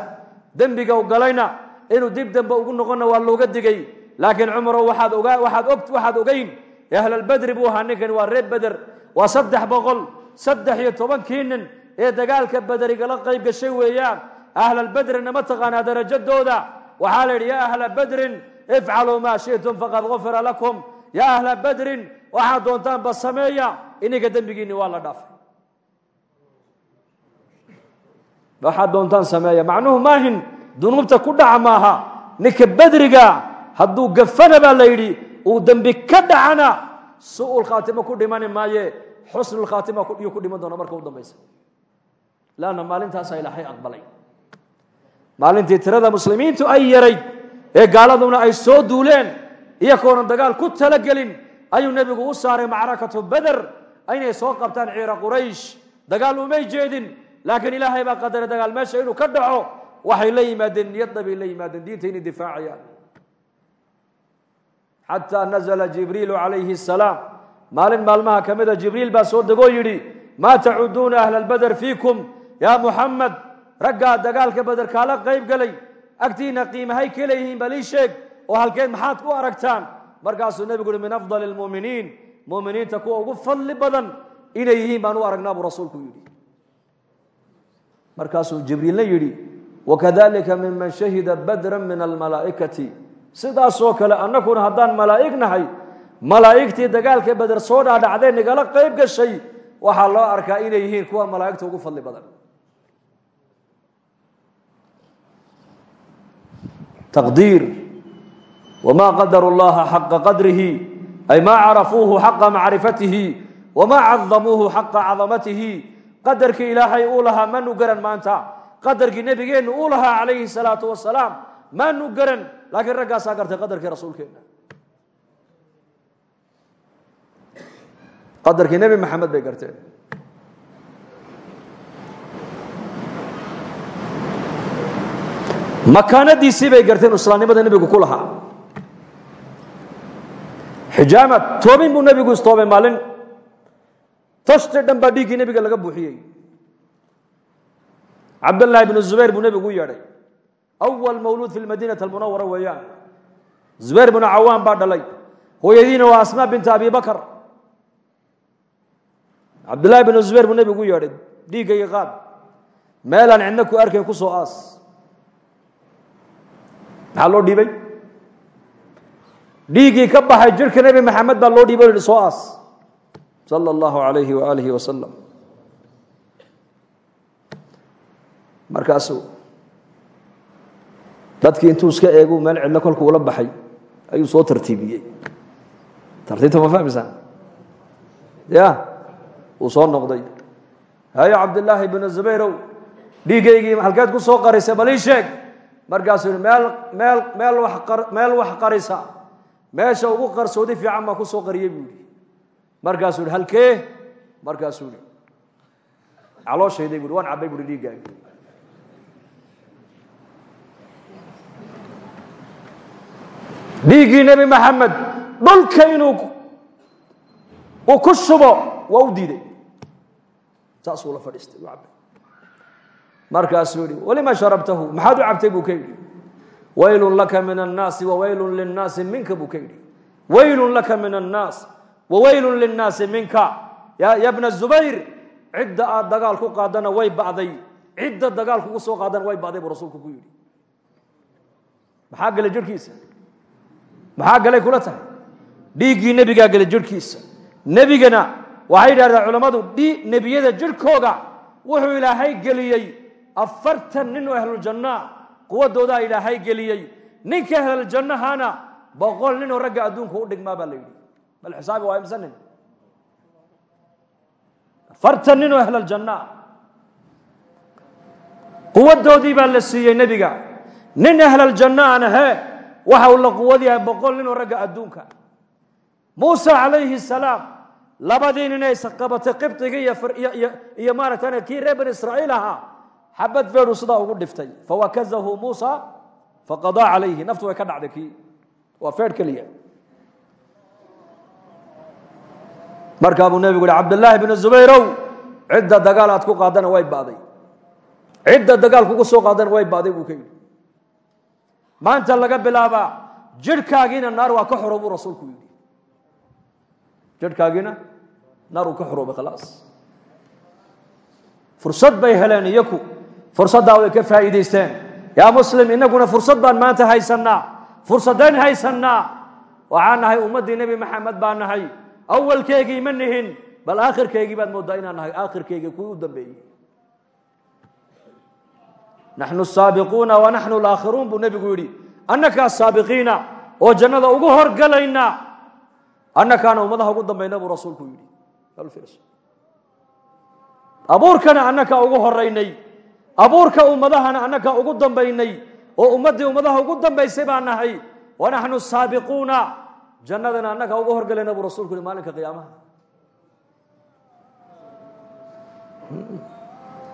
Dembiga u galayna inuu dib dambe ugu noqonna waa looga digay. Laakiin cumarow waxaad ogaa waxaad og waxaad ogeyn ahlalbedri buu ahaa ninkani waa reer beder waa saddex boqol saddex iyo tobankii nin ee dagaalka bederigala qayb gashay weeyaan. Ahlalbedrina ma taqaanaa darajadooda. Waxaa la yidhi yaa ahla bedrin ifcaluu maa shi'tum faqad gufira lakum. Yaa ahla bedrin waxaad doontaan ba sameeya ininka dembigiinni waa la dhaafay. Waxaad doontaan sameeya. Macnuhu maahin dunuubta ku dhaca maaha. Ninka bedriga hadduu gafana baa la yidhi uu dembi ka dhacana su'ul khaatimo ku dhimani maaye xusnul khaatima yuu ku dhiman doona marka u dambaysa. Laanna maalintaasaa ilaahay aqbalay. Maalintii tirada muslimiintu ay yarayd ee gaaladuna ay soo duuleen iyakoonan dagaal ku talagelin ayuu nebigu u saaray macrakatu beder inay soo qabtaan ciira quraysh. Dagaal umay jeedin laakiin ilaahay baa qadaray dagaal. Meesha inuu ka dhaco waxay la yimaadeen niyadda bay la yimaadeen diinta inay difaacayaan. Xataa nazla jibriilu calayhi asalaam maalin maalmaha ka mida jibriil baa soo degoo yidhi maa tacuduuna ahla albeder fiikum? Yaa muxamed raggaa dagaalka beder kaala qayb galay. Agtiina qiimahay ka leeyihiin bal sheeg oo halkeed maxaad ku aragtaan. Markaasuu nebigu uhi min afdali lmuuminiin muuminiinta kuwa ugu fadli badan inay yihiin baan u aragnaa buu rasuulku yidhi. Markaasuu jibriilna yidhi wakadalika miman shahida badran min almalaa'ikati. Sidaasoo kale annaguna haddaan malaa'ig nahay malaa'igtii dagaalka beder soo dhaadhacdee nigala qayb gashay waxaa loo arkaa inay yihiin kuwa malaa'igta ugu fadli badan. Taqdiir. Wma qadaru llaha xaqa qadrihi ay ma carafuuhu xaqa macrifatihi wma cadamuuhu xaqa cadamatihi qadarkii ilaahay uu lahaa manu garan maanta qadarkii nebigeennu uu lahaa calayhi salaatu wasalaam maanu garan laakiin raggaasaa gartay qadarkii rasuulkeenna qadarkii nebi maxamed bay garteen makaanadiisii bay garteen islaamnimada nebigu ku lahaa xijaama toobin buu nebigu istoobay maalin. Tashti dhan baa dhiiggii nebiga laga buuxiyey. Cabdاllahi bnu zubayr buu nebigu u yeedhay. Awal mawluud fi lmadiinati almunawara weeyaan. Zubayr bnu cawaan baa dhalay. Hooyadiina waa asmaa binta abi bakr cabdullahi bnu zubayr buu nebigu u yeedhay dhiiggayga qaad meelaan cidna ku arkay ku soo aas. Maxaa loo dhiibay dhiiggii ka baxay jirka nebi maxamed baa loo yihi soo aas. Sala allahu alayhi waaalihi wasalam markaasuu dadkii intuu iska eegu meel cidlo kolkuu ula baxay ayuu soo tartiibiyey. Tartiibta ma fahmaysaan ya uu soo noqday. Hayo cabdillaahi bnu zubayrow dhiiggaygii halkeed ku soo qarisay bal ii sheeg. Markaasuu meel meel meel wax qarisa meesha ugu qarsoodi fiican baa ku soo qariyey buu yihi markaasuu yihi halkee markaasuu yihi calooshayday bu waan cabbay buhi dhiiggaagi dhiiggii nebi maxamed dhulka inuu uu ku shubo waa u diiday. Saasuu la fadhiistay u cabbay. Markaasuu yihi sharabtahu? Maxaad u cabtay buu yidhi waylun laka min annaasi wawaylun linnaasi minka buu ka yidhi. Waylun laka min annaas wawaylun linnaasi minka. Ya bna zubayr cidda aad dagaal ku qaadana way ba'day cidda dagaal kugu soo qaadana way ba'day buu rasuulku ku yidhi. Maxaa galay jirhkiisa maxaa galay kula tahay? Dhiiggii nebigaa galay jirhkiisa nebigana waxay yidhahdeen culammadu nebiyada jirhkooga wuxuu ilaahay geliyey. Afartan nin oo ahluljannaa quwadoodaa ilaahay geliyey. Ninka ahluljannahana boqol nin oo ragga adduunka u dhigmaa baa la yidhi. Bal xisaabi waa imse nin. Afartan nin oo ahlaljanna quwadoodii baa la siiyey nebiga. Nin ahlaljanna aan ahee waxa uu la quwad yahay boqol nin oo ragga adduunka. Muuse calayhi salaam labadii nin ay qabatay qibdiga iyo maaragta kii reer bani israa'iil ahaa xabad feedhu sidaa ugu dhiftay. Fawakazahu muusa faqadaa calayhi. Naftu way ka dhacday kii. Waa feedh keliya. Markaa buu nebigu yihi cabdillaahi bnu zubayrow cidda dagaal aad ku qaadana way ba'day. Cidda dagaal kugu soo qaadana way ba'day buu ka yidhi. Maanta laga bilaabaa jidhkaagiina naar waa ka xoro buu rasuulku yidhi. Jidhkaagiina naar uu ka xoroobay khalaas fursad bay heleen iyaku fursaddaa way ka faa'iidaysteen. Yaa muslim innaguna fursad baan maanta haysannaa fursaddayn haysannaa waxaan nahay ummaddii nebi maxamed baan nahay. Awalkeygii ma nihin bal aakhirkeygii baad mooddaa inaan nahay. Aakhirkeygii kuwii u dambeeyey. Naxnu asaabiquuna wa naxnu alaakhiruun buu nebigu yidhi. Annakaa saabiqiina oo jannada ugu horgalayna. Annakaana ummadaha ugu dambayna buu rasuulku yidhi. Abuurkana annakaa ugu horaynay abuurka ummadahana annakaa ugu dambaynay oo ummaddii ummadaha ugu dambaysay baan nahay wa naxnu saabiquuna jannadana annakaa ugu horgalayna buu rasulku yihi maalinka qiyaamaha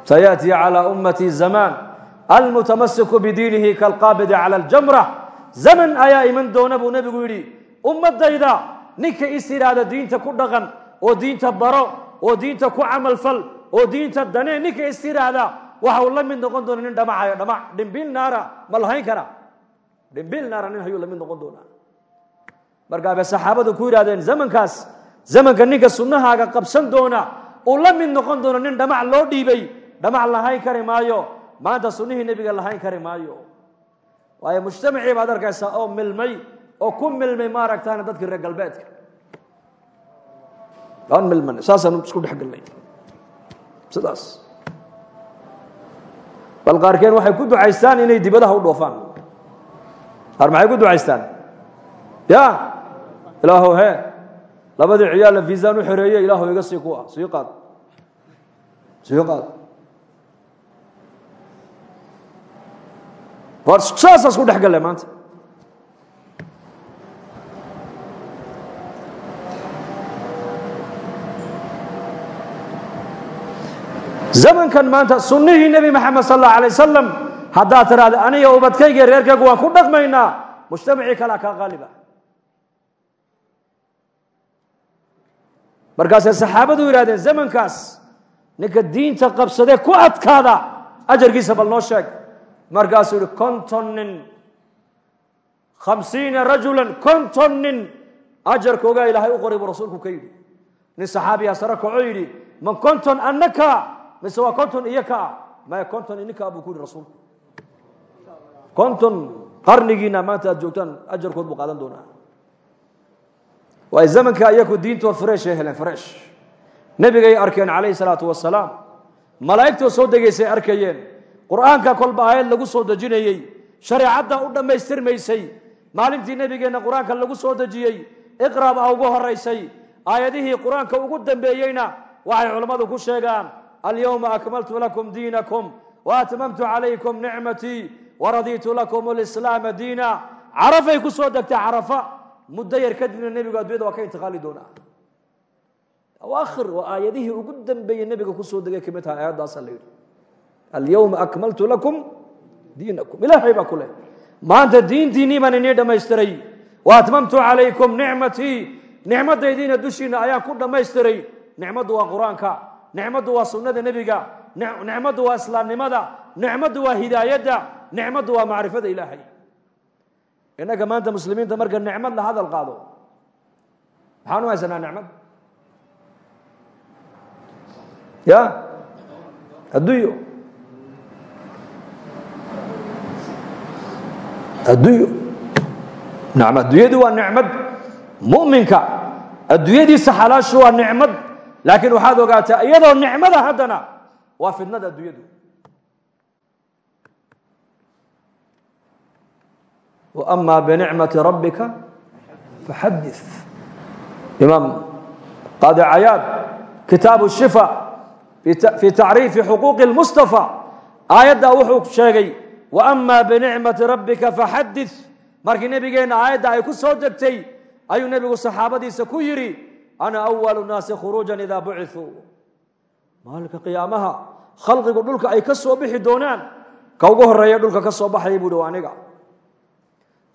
sayaأtii calى ummatii zamaan almutamasiku bidiinihi kalqaabidi calى اljamra zaman ayaa iman doona buu nebigu yidhi ummadayda ninka is yidhaahda diinta ku dhaqan oo diinta baro oo diinta ku camalfal oo diinta danee ninka is yidhaahda waxa uu la mid noqon doona nin dhamacayo dhamac. Dhimbil naara ma lahayn kara dhimbil naara nin hayuu la mid noqon doonaa. Markaa bay saxaabadu ku yidhahdeen zamankaas zamanka ninka sunnahaaga qabsan doona uu la mid noqon doono nin dhamac loo dhiibay. Dhamac lahayn kari maayo. Maanta sunnihii nebiga lahayn kari maayo. Waayo mujtamacii baad arkaysaa oo milmay oo ku milmay maaragtaana dadkii reer galbeedka. Aan milmanay saasaan isku dhex galnay. Sidaas bal qaarkeen waxay ku ducaystaan inay dibadaha u dhoofaan. Qaar maxay ku ducaystaan? Ya! Ilaahow he labadii ciyaalla viisaan u xereeye ilaahu iga sii kuwa sii qaad. Sii qaad. War saasaas ku dhex galle maanta zamankan maanta sunnihii nebi maxamed sal allahu alay wasalam haddaad tiraahda aniga ubadkayga reerkaygu waan ku dhaqmaynaa mujtamacii kalea kaa qaaliba markaasay saxaabadu yidhahdeen zamankaas ninka diinta qabsadee ku adkaada ajarkiisa bal noo sheeg. Markaasuu yihi konton nin khamsiina rajulan konton nin ajarkoogaa ilaahay u qoray buu rasuulku ka yidhi. Nin saxaabiyaa sare kaco yidhi man konton annaka mise waa konton iyo ka ah maya konton ininkaa buu ku yihi konton qarnigiina maanta aad joogtaan ajarkood buu qaadan doonaa. Waay zamanka iyaku diintoo freshay heleen fresh. Nebigay arkeen calayhi salaatu wasalaam malaa'igtoo soo degaysay arkayeen. Qur'aanka kolba aayad lagu soo dejinayey shareecadda u dhammaystirmaysay maalintii nebigeenna qur'aanka lagu soo dejiyey iqra ugu horaysay aayadihii qur'aanka ugu dambeeyeyna waxay culammadu ku sheegaan alyowma akmaltu lakum diinakum waatmamtu calaykum nicmatii waradiitu lakum alislaama diina carafay ku soo degtay carafa muddo yar kadibna nebigu addunyada waa ka intiqaali doonaa awaakhir waa aayadihii ugu dambeeyey nebiga ku soo degay ka mid tahay aayaddaasa la yidhi alyowma akmaltu lakum diinakum ilaahay baa ku leh maanta diintiinnii baan inii dhammaystiray wa atmamtu calaykum nicmatii nicmadaydiina dushiina ayaan ku dhammaystiray nicmaddu waa qur'aanka nicmaddu waa sunnada nebiga nicmaddu waa islaamnimada nicmaddu waa hidaayadda nicmaddu waa macrifada ilaahay. Innaga maanta muslimiinta marka nicmad la hadal qaado maxaan u haysanaa nicmad? Ya? Adduunyo. Adduunyo. Nacm adduunyadu waa nicmad mu'minka adduunyadiisa xalaashu waa nicmad laakiin waxaad ogaataa iyadoo nicmada haddana waa fidnada adduunyadu. Ama binicmati rabbika faxadi imaam qaadi cayaad kitaabu shifa fi tacriifi xuquuqi اlmustafa aayaddaa wuxuu sheegay waama binicmati rabbika faxadid markii nebigeenna aayadda ay ku soo degtay ayuu nebigu saxaabadiisa ku yidhi ana awalu naasi khuruujan idaa buciuu maalinka qiyaamaha khalqigu dhulka ay ka soo bixi doonaan ka ugu horreeya dhulka ka soo baxaya buu hi aniga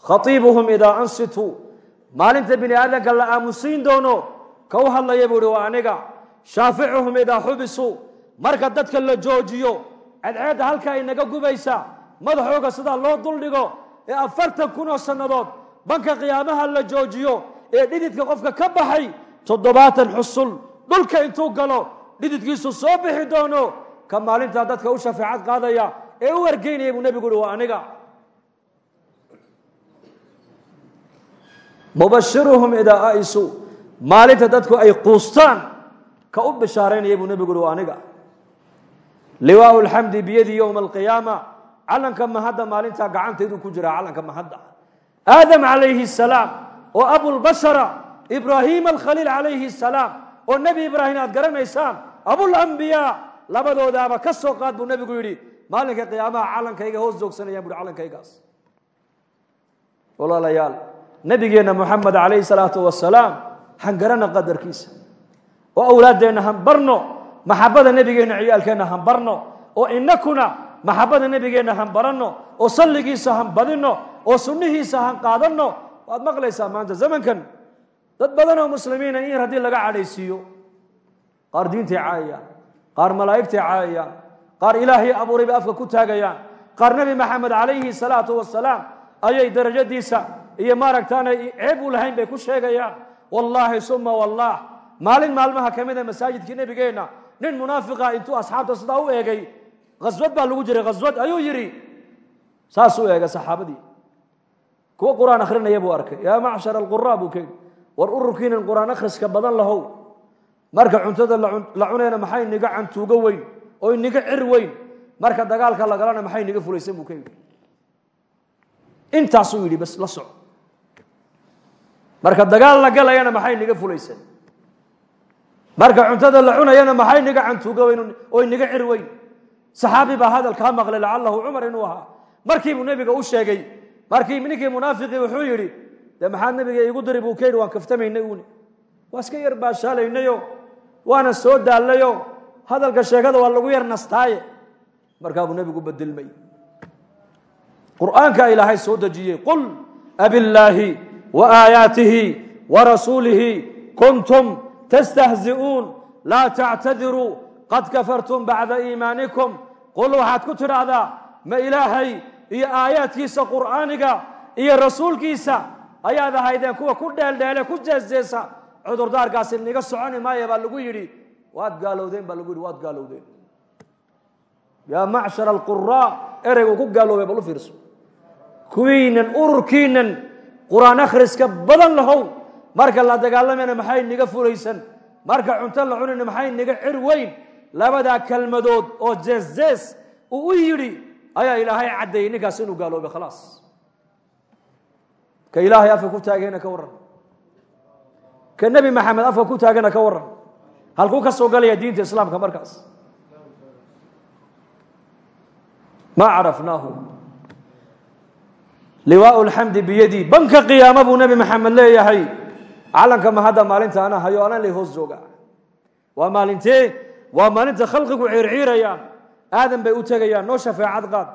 khaiibuhum idaa ansituu maalinta bini aadanka la aamusiin doono ka u hadlaya buu hi waa aniga shaaficuhum idaa xubisuu marka dadka la joojiyo cadceedda halkaa inaga gubaysa madaxooga sidaa loo duldhigo ee afartan kun oo sannadood banka qiyaamaha la joojiyo ee dhididka qofka ka baxay toddobaatan xusul dhulka intuu galo dhididkiisu soo bixi doono ka maalintaa dadka u shafeecad qaadaya ee u wargeynaya buu nebigu uhi waa aniga. Mubashiruhum idaa aisu maalinta dadku ay quustaan ka u bishaaraynaya buu nebigu uhi waa aniga. Liwaau lxamdi biyadii yowma alqiyaama calanka mahadda maalintaa gacantaydu ku jiraa calanka mahadda. Aadam calayhi salaam oo abulbashara ibraahim alkhaliil calayhi salaam oo nebi ibraahim aad garanaysaan? Abulambiyaa labadoodaaba ka soo qaad buu nebigu yidhi maalinka qiyaamaha calankayga hoos joogsanayaan buhi calankaygaas walaalayaal nebigeenna moxamed calayhi salaatu wasalaam han garana qadarkiisa. Oo awlaaddeenna han barno maxabada nebigeenna ciyaalkeenna han barno. Oo inakuna maxabada nebigeenna han baranno. Oo salligiisa han badinno. Oo sunnihiisa han qaadanno. Waad maqlaysaa maanta zamankan dad badan oo muslimiina in yar laga cadhaysiiyo qaar diintay caayayaan qaar malaa'igtay caayayaan qaar ilaahay abuuray bay afka ku taagayaan qaar nebi maxamed calayhi salaatu wasalaam ayay darajadiisa iyo maaragtaana ceeb u lahayn bay ku sheegayaan. Wallaahi suma wallah maalin maalmaha ka mida masaajidkii nebigeenna nin munaafiqa intuu asxaabta sidaa u eegay khaswad baa lagu jiray khaswad ayuu yidhi. Saas u eegay saxaabadii. Kuwa qur'aan akhrinaya buu arkay yaa macshar alquraa buu kayidhi war ururkiinan qur'aan akhriska badan lahow. Marka cuntada la cunayna maxay niga cantuugo weyn? Oo niga cir weyn? Marka dagaalka lagalana maxay niga fulaysan buu ka yidhi intaasuu yidhi bas la soco. Marka dagaal la galayana maxay niga fulaysan? Marka cuntada la cunayana maxay niga cantuugo weyn? Oo niga cir weyn? Saxaabi baa hadalkaa maqlay lacalahu cumar inuu ahaa. Markiibuu nebiga u sheegay. Markii ninkii munaafiqii wuxuu yidhi dee maxaad nabiga iigu diri buu ka waan kaftamaynay uuni. Waa iska yar baashaalaynayo waana soo daallayo hadalka sheekada waa lagu yar nastaaye. Markaa buu nebigu bedelmay qur'aanka ilaahay soo dejiyey qul abillaahi wa aayaatihi wa rasuulihi kuntum tastahzi'uun laa tactadiruu qad kafartum bacda iimaanikum. Qul waxaad ku tidhaahdaa ma ilaahay iyo aayaadkiisa qur'aaniga iyo rasuulkiisa ayaad ahaydeen kuwa ku dheeldheele ku jeesjeesa cudurdaarkaasi niga soconi maaya baa lagu yidhi. Waad gaalowdeen baa lagu yidhi waad gaalowdeen. Yaa macshar alquraa ereygu ku gaaloobay bal fiirso. Kuwiinan ururkiinan qur'aan akhriska badan lahow marka la dagaalamayna maxay niga fulaysan marka cunto la cunayna maxay niga cir weyn? Labadaa kelmadood oo jeesjees uu u yidhi ayaa ilaahay caddeeyey ninkaas inuu gaaloobay khalaas ka ilaahay afka ku taagayna ka warran. Ka nebi maxamed afka ku taagana ka warran. Halkuu ka soo galaya diinta islaamka markaas. Ma carafnaahu. Liwaau lxamdi biyadii banka qiyaama buu nebi maxamed leeyahay. Calanka mahadda maalinta ana hayo anan lay hoos jooga. Waa maalintee waa maalinta khalqigu ciirciirayaan aadan bay u tegayaan noo shafeecad qaad.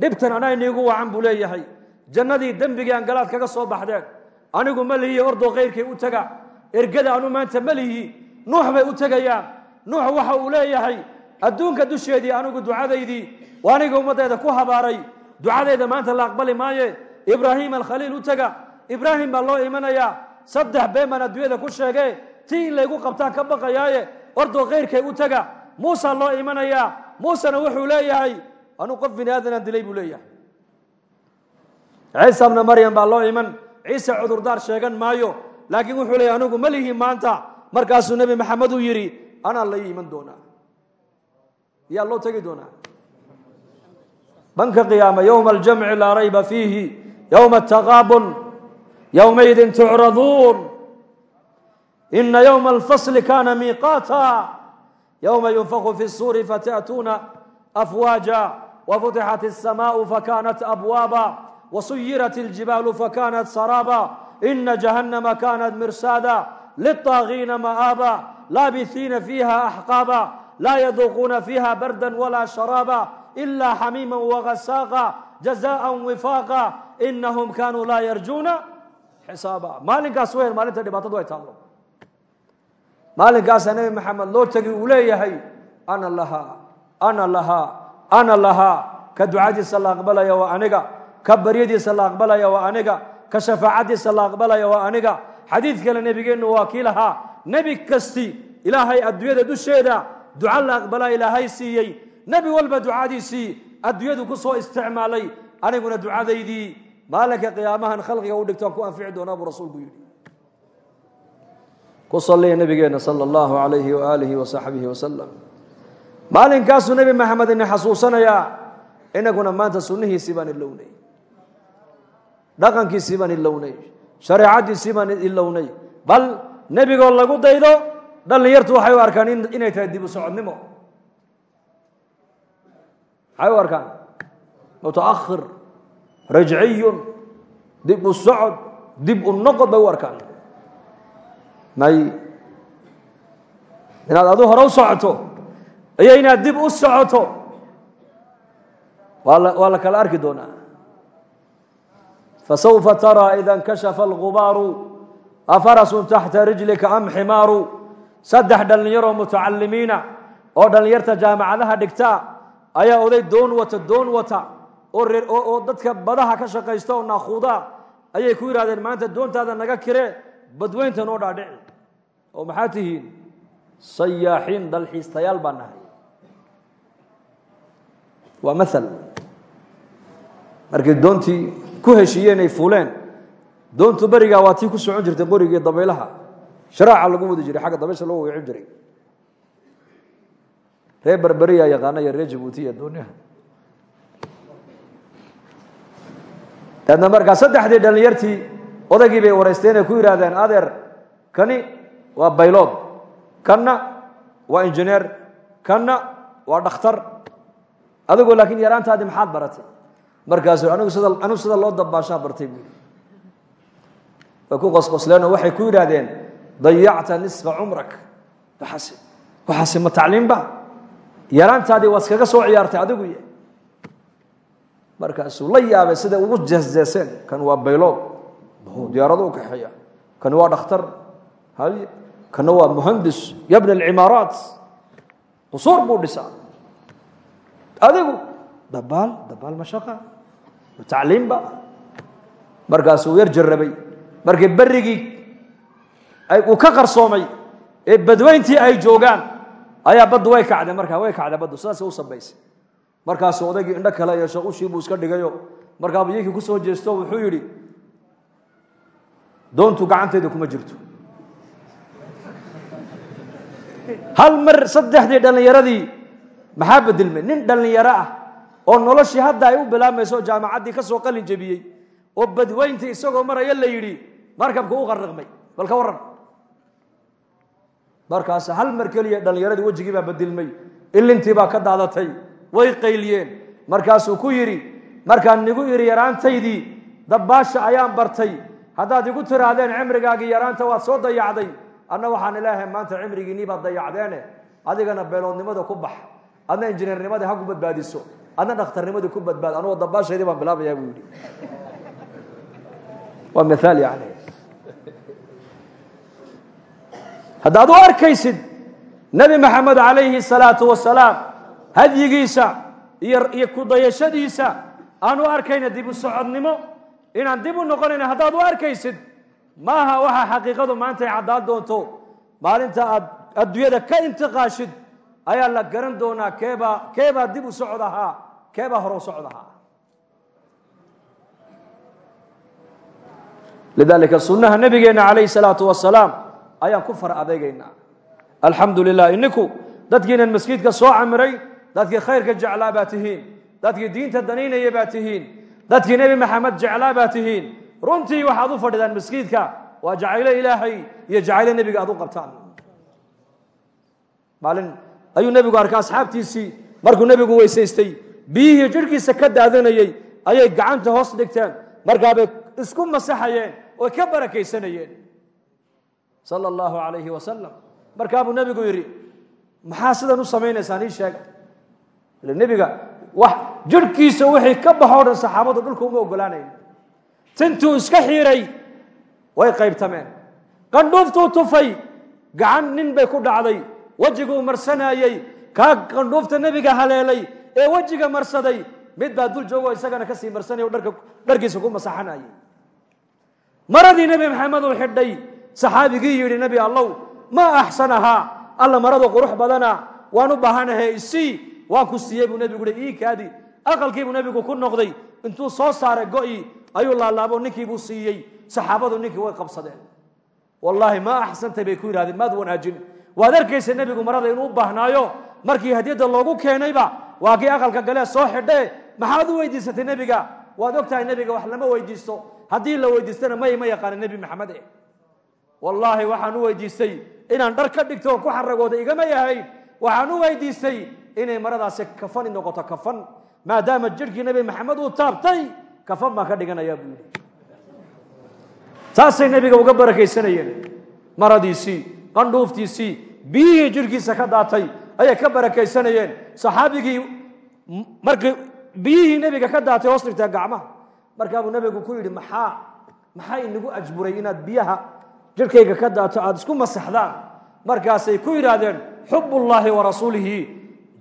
Dhibtan anaa iniigu wacan buu leeyahay jannadii dembigii aan galaad kaga soo baxdeen. Anigu ma lihiye ordoo kayrkay u taga. Ergada anu maanta ma lihi. Nuux bay u tegayaan nuux waxa uu leeyahay adduunka dusheedii anigu ducadaydii aniga ummaddeeda ku habaaray. Ducadayda maanta la aqbali maaye. Ibraahim alkhaliil u tega ibraahim baa loo imanayaa saddex been baan adduunyada ku sheege tii in laygu qabtaan ka baqayaaye. Ordoo kayrkay u tega muusa loo imanayaa muusena wuxuu leeyahay anuu qof bini aadanaan dilay buu leeyahay ciisa bna maryam baa loo iman. Ciise cudurdaar sheegan maayo. Laakiin wuxuu leey anigu ma lihi maanta. Markaasuu nebi maxamed uu yidhi anaa la ii iman doonaa. Yaa loo tegi doonaa? Banka qiyaama yowma aljamci laa rayba fiihi yowma taqaabun yowmaidin tucraduun. Ina yowma alfasli kaana miiqaata. Yowma yunfaku fi suuri fata'tuuna afwaaja wafutixat الsamaau fakanat abwaaba. wasuyirat اljibaalu fakanat saraaba ina jahannama kanat mirsaada liلطaagiina ma'aaba laabihiina fiiha axqaaba laa yaduuquuna fiiha barda wala sharaaba إلا xميما وغساقا جزاء وفاقا إنهم كانوا لا يرجوuna xساaبا maalinkaas weyn maalinta dhibaatadu ay taalo maalinkaasa nebi maxamed loo tegi uu leeyahay ana lahaa ana lahaa ana lahaa ka ducadiisa la aqbalaya waa aniga ka baryadiisa la aqbalaya waa aniga ka shafaacadiisa la aqbalaya waa aniga. Xadiid kale nebigeennu waa kii lahaa nebi kasti ilaahay adduunyada dusheeda duca la aqbalaa ilaahay siiyey. Nebi walba ducadiisii adduunyadu ku soo isticmaalay aniguna ducadaydii. Maalinka qiyaamahan khalqiga u dhigtaan ku anfici doonaa buu rasuulku yidhi. Ku saliya nabigeena sala allahu alayhi waaalihi wasaxbihi wasalam maalinkaasuu nebi maxamed ina xasuusanayaa inaguna maanta sunnihiisii baan ilownay dhaqankiisii baan ilownay shareecadiisii baan ilownay bal nebigoo lagu daydo dhallinyartu waxay u arkaan inay tahay dib u socodnimo. Maxay u arkaan mutaakhir rajciyun dib u socod dib u noqod bay u arkaan. May inaad adu hore u socoto iyo inaad dib u socoto waa la kala arki doonaa fasawfa taraa ida اnkashafa اlgubaaru afarasun taxta rijlika am ximaaru saddex dhallinyaroo mutacalimiina oo dhallinyarta jaamacadaha dhigta ayaa oday doon wata doon wata oo dadka badaha ka shaqaysta oo naakuuda ayay ku yidhahdeen maanta doontaada naga kire badweynta noo dhaadhici oo maxaa tihiin sayaaxiin dalxiistayaal baan nahay waa maal ku heshiiyeen ay fuuleen. Doontu berigaa waa tii ku socon jirtay qorigii dabaylaha. Sharaaca lagu wadi jiray xagga dabaysha loo weecin jiray. Reer berberiyaa yaqaana iyo reer jabuuti iyo dooniha daedna markaa saddexdii dhallinyartii odaygii bay wareysteen ay ku yidhaahdeen adeer kani waa baylood kanna waa injineer kanna waa dhakhtar. Adigoo laakiin yaraantaadii maxaad baratay markaasuu anigu sida anigu sida loo dabbaashaa bartay buui way ku qosqosleenoo waxay ku yidhaahdeen dayacta nisfa cumrak. Waxaase waxaase ma tacliimba yaraantaadii waa iskaga soo ciyaartay adigu y markaasuu la yaabay siday ugu jeesjeeseen kan waa baylood diyaarado u kaxeeya. Kan waa dhakhtar hay kana waa muhandis yabna alcimaaraat qusuur buu dhisaa. Adigu dabaal dabaal mashaqa tacliimba markaasuu yar jarrabay. Markii berrigii uu ka qarsoomay ee badweyntii ay joogaan ayaa baddu way kacday. Markaa way kacday baddu sidaasay u sambaysay. Markaasuu odaygii indho kale yeesho ushii buu iska dhigayo. Markaa biyikii ku soo jeesto wuxuu yidhi doontu gacantayda kuma jirto. Hal mar saddexdii dhallinyaradii maxaa bedelmay? Nin dhallinyaro ah oo noloshii hadda ay u bilaabmayso jaamacaddii ka soo qalin jebiyey oo badweyntii isagoo maraya la yidhi markabka u qarriqmay. Bal ka warran. Markaas hal mar keliya dhallinyaradii wejigii baa bedelmay ilintii baa ka daadatay way qayliyeen. Markaasuu ku yidhi markaan nigu idhi yaraantaydii dabbaasha ayaan bartay. Haddaad igu tiraahdeen cimrigaagii yaraanta waad soo dayacday anna waxaan ilaahay maanta cimrigiinii baad dayacdeene. Adigana beeloodnimada ku bax. Adna injineernimadii ha ku badbaadiso adna dhakhtarnimadii ku badbaad anugoo dabbaashaydii baan bilaabayaa buu yidhi. Waa miaal yani haddaad u arkaysid nebi maxamed calayhi salaatu wasalaam hadyigiisa iyo kudayashadiisa aan u arkayna dib u socodnimo. Inaan dib u noqonayna haddaad u arkaysid maaha waxa xaqiiqadu maanta ay caddaan doonto. Maalinta aad adduunyada ka intiqaashid ayaa la garan doonaa keebaa keebaa dib u socod ahaa keebaa hore ahaa lidaalika sunnaha nabigeena calayhi salaatu wasalaam ayaan ku far adeygaynaa alxamdu lilah ininku soo camiray dadkii khayrka jeclaa dadkii diinta danaynaya baa dadkii nebi maxamed jeclaa baa tihiin. Runtii waxaad u fadhidaan maskiidka waa jacaylo ilaahay iyo jacaylo nebiga aad u qabtaan. Maalin markuu nebigu weysaystay biyihii jirhkiisa ka daadanayey ayay gacanta hoos dhigteen. Markaabay isku masaxayeen oo ka barakaysanayeen. Sala allahu calayhi wasalam markaabuu nebigu yidhi maxaa sidan u samaynaysaan ii sheega ile nebiga wax jirhkiisa wixii ka baxoo dhan saxaabadu dhulka uma ogolaanayn tintuu iska xiiray way qaybtameen. Qandhuuftuu tufay gacan nin bay ku dhacday. Wejiguu marsanaayey kaa qandhuufta nebiga haleelay ee wejiga marsaday mid baa dul joogoo isagana ka sii dharka dharkiisa ku masaxanayay. Maradii nebi maxamed uu xidhay saxaabigii yidhi nebi allow ma axsanahaa alla maradu qurux badana waan u baahanahay isii waan ku siiyey buu nebigu hi ii kaadi aqalkiibuu nebigu ku noqday intuu soo saaray go'ii ayuu laalaabo ninkiibuu siiyey saxaabadu ninkii way qabsadeen. Wallaahi ma axsantay bay ku yidhahdeen maad wanaajin. Waad arkaysa nebigu marada inuu u baahnaayo markii hadiyadda loogu keenayba waa kii aqalka galee soo xidhee maxaad u weydiisatay nebiga? Waad og tahay nebiga wax lama weydiisto haddii la weydiistana may ma yaqaana nebi maxamed eh. Wallaahi waxaan u weydiistay inaan dhar ka dhigto ku xaragooda igama yahayn. Waxaan u weydiistay inay maradaasi kafani noqoto kafan maadaama jidhkii nebi maxamed uu taabtay kafan baan ka dhiganayaa buu yidhi. Saasay nebiga uga barakaysanayeen maradiisii qandhuuftiisii biyihii jidhkiisa ka daatay ayay ka barakaysanayeen saxaabigii markii biyihii nebiga ka daatay hoos dhigtaa gacmaha. Markaabuu nebigu ku yidhi maxaa maxaa inagu ajburay inaad biyaha jidhkayga ka daato aada isku masaxdaan? Markaasay ku yidhaahdeen xubullaahi wa rasuulihi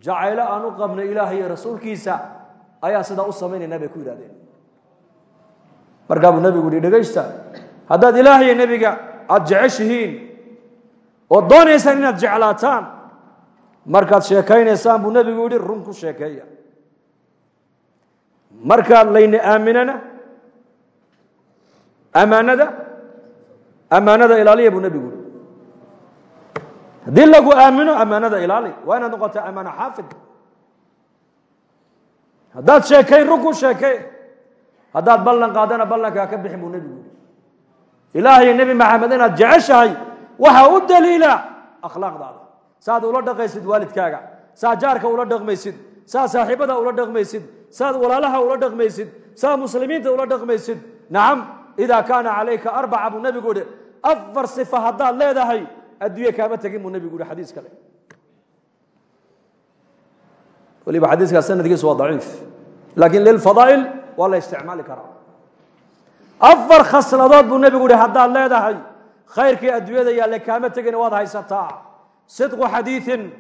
jacaylo aan u qabno ilaahay iyo rasuulkiisa. Ayaa sidaa u samaynayna bay ku yidhahdeen markaabuu nebigu yihi dhegaysta haddaad ilaahay nebiga aada jeceshihiin oo doonaysaan inaad jeclaataan markaad sheekaynaysaan buu nebigu yidhi run ku sheekeeya. Markaad layna aaminana ammaanada ammaanada ilaaliya buu nebigu yidhi. Haddii lagu aamino ammaanada ilaali waa inaad noqota ammaano xaafid. Haddaad sheekayn run ku sheekee haddaad ballan qaadana ballankaa ka bixin buu nebigu yidhi. Ilaahay nebi maxamed inaad jeceshahay waxaa u daliila akhlaaqdaada saaad ula dhaqaysid waalidkaaga saa jaarka ula dhaqmaysid saa saaxiibada ula dhaqmaysid saad walaalaha ula dhaqmaysid saa muslimiinta ula dhaqmaysid. Nacam idaa kaana calayka arbaca buu nebigu yihi afar sifa haddaad leedahay adduunye kaama tegin buu nebigu yihi xadiis kale. Waliba xadiiskaas sanadkiisu waa daciif laakiin lilfadaa'il waa la isticmaali karaa. Afar khasladood buu nebigu yihi haddaad leedahay khayrkii adduunyada yaalle kaama tegina waad haysataa sidqu xadiiin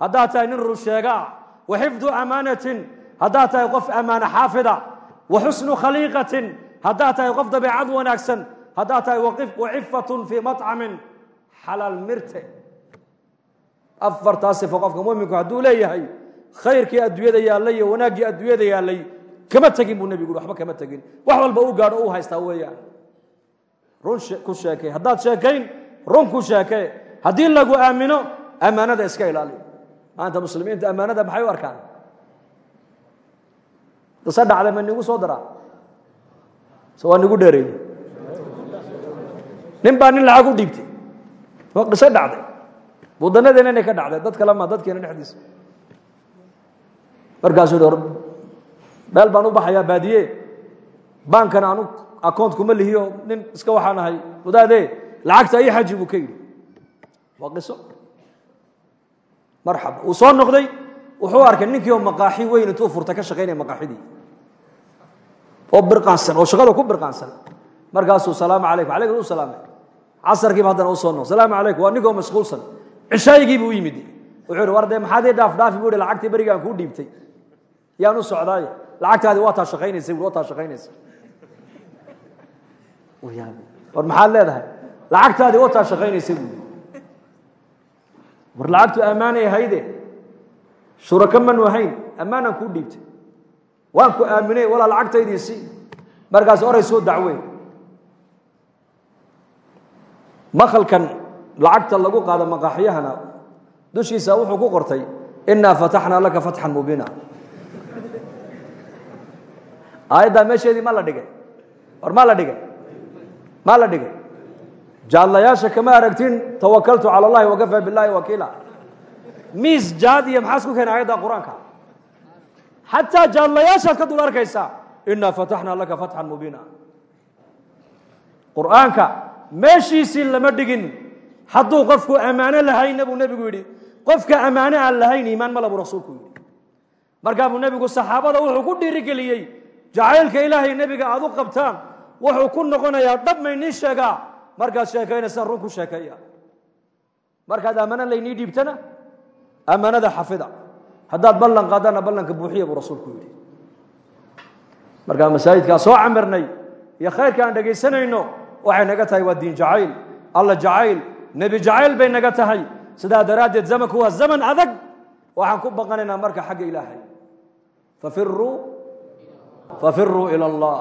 haddaad tahay nin run sheegaa wa xifdu amaanatin haddaad tahay qof ammaano xaafida wa xusnu khaliiqatin haddaad tahay qof dabeecad wanaagsan haddaad tahay wacifatun fii maطcamin xalaal mirte. Afartaa sifo qofka muminku hadduu leeyahay khayrkii adduunyada yaallay iyo wanaaggii adduunyada yaallay kama tegin buu nebigu waxba kama tegin. Wax walba u gaadho u haystaa weeyaan. Run ku sheekay. Haddaad sheekayn run ku sheekee haddii lagu aamino ammaanada iska ilaali maanta muslimiinta ammaanada maxay u arkaan? Qise dhacday ma nigu soo daraa? Se waa nigu dheereeyey nin baa nin lacag u dhiibtay. Waa qiso dhacday? Wadanadeena inay ka dhacday dad kale ma dadkeena dhexdiisa markaasuu hi meel baan u baxayaa baadiye. Baankana anu account kuma lihiyo. Nin iska waxaan ahay. Wadaade lacagta ii xaji buu ka yidhi waa qiso. Marxaba uu soo noqday wuxuu arkay ninkii oo maqaaxi weyn intuu furtay ka shaqaynaya maqaaxidii. Oo birqaansan oo shaqada ku birqaansan. Markaasuu salaamu calaykum calaykum u salaamay casarkiiba haddana u soo noq salaamu calaykum waa ninkoo mashquulsan. Cishaayigiibuu u yimid. Wuxuu yidhi war dee maxaad ii dhaaf dhaafi buu yidhi lacagtii berigaan kuu dhiibtay. Yaan u socdaaye. Lacagtaadi waa taa shaqaynaysa waa taa shaqaynaysa. War maxaad leedahay? Lacagtaadi waa taa shaqaynaysa buui war lacagtu ammaanay hayde shuraka manu ahayn ammaanaan kuu dhiibtay. Waan ku aaminay walaa lacagtaydiisi markaas oray soo dacweyn makalkan lacagta lagu qaado maqaaxyahana dushiisa wuxuu ku qortay inaa fataxnaa laka fatxan mubiina. Aayaddaa meesheedii ma la dhigay. War ma la dhigay? Ma la dhigay jaadlayaasha kama aragtin tawakaltu cala allahi wakafaa billahi wakiila. Miis jaad iyo maxaa isku keenay ayadda qur'aanka. Xataa jaadlayaashaad ka dul arkaysaa inaa fataxnaa laka fatxan mubiina. Qur'aanka meeshiisii lama dhigin. Hadduu qofku ammaano lahayna buu nebigu yidhi qofka ammaano aan lahayn iimaan mala buu rasuulku yidhi. Markaa buu nebigu saxaabada wuxuu ku dhiirigeliyey jacaylka ilaahay nebiga aad u qabtaan wuxuu ku noqonayaa dhab maynii sheegaa markaad sheekaynaysaa run ku sheekeeya. Markaad ammaano laynii dhiibtana ammaanada xafida. Haddaad ballan qaadana ballanka buuxiya buu rasuulku yidhi. Markaa masaajidkaa soo camirnay iyo khayrka aan dhegaysanayno waxay naga tahay waa diin jacayl. Alla jacayl nebi jacayl bay naga tahay. Sidaa daraaddeed zamanku waa zaman adag. Waxaan ku baqanaynaa marka xagga ilaahay. Fafiruu ila allah.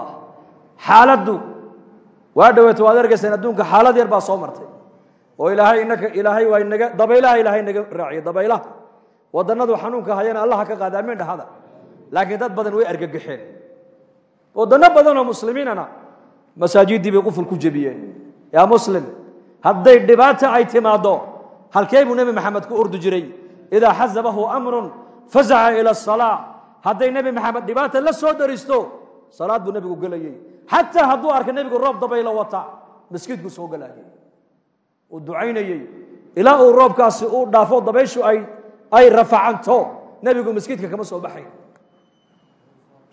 Xaaladdu waa dhaweeto waad argayseen adduunka xaalad yar baa soo martay. Oo ilaahay inaka ilaahay waa inaga dabaylaha ilaahay naga raaciye dabaylaha. Wadannadu xanuunka hayana allaha ka qaada amiin dhahada. Laakiin dad badan way argagaxeen wadano badan oo muslimiinana masaajiddii bay quful ku jebiyeen. Yaa muslim hadday dhibaata ay timaaddo halkee buu nebi maxamed ku ordi jiray? Idaa xasabahu amrun fasaca ila asalaa hadday nebi maxamed dhibaata la soo daristo salaad buu nebigu gelayey xataa hadduu arka nebigu roob dabayla wata masjidkuu soo galaayay uu ducaynayey ilaa uu roobkaasi u dhaafo dabayshu ay rafacanto. Nebigu masjidka kama soo baxay.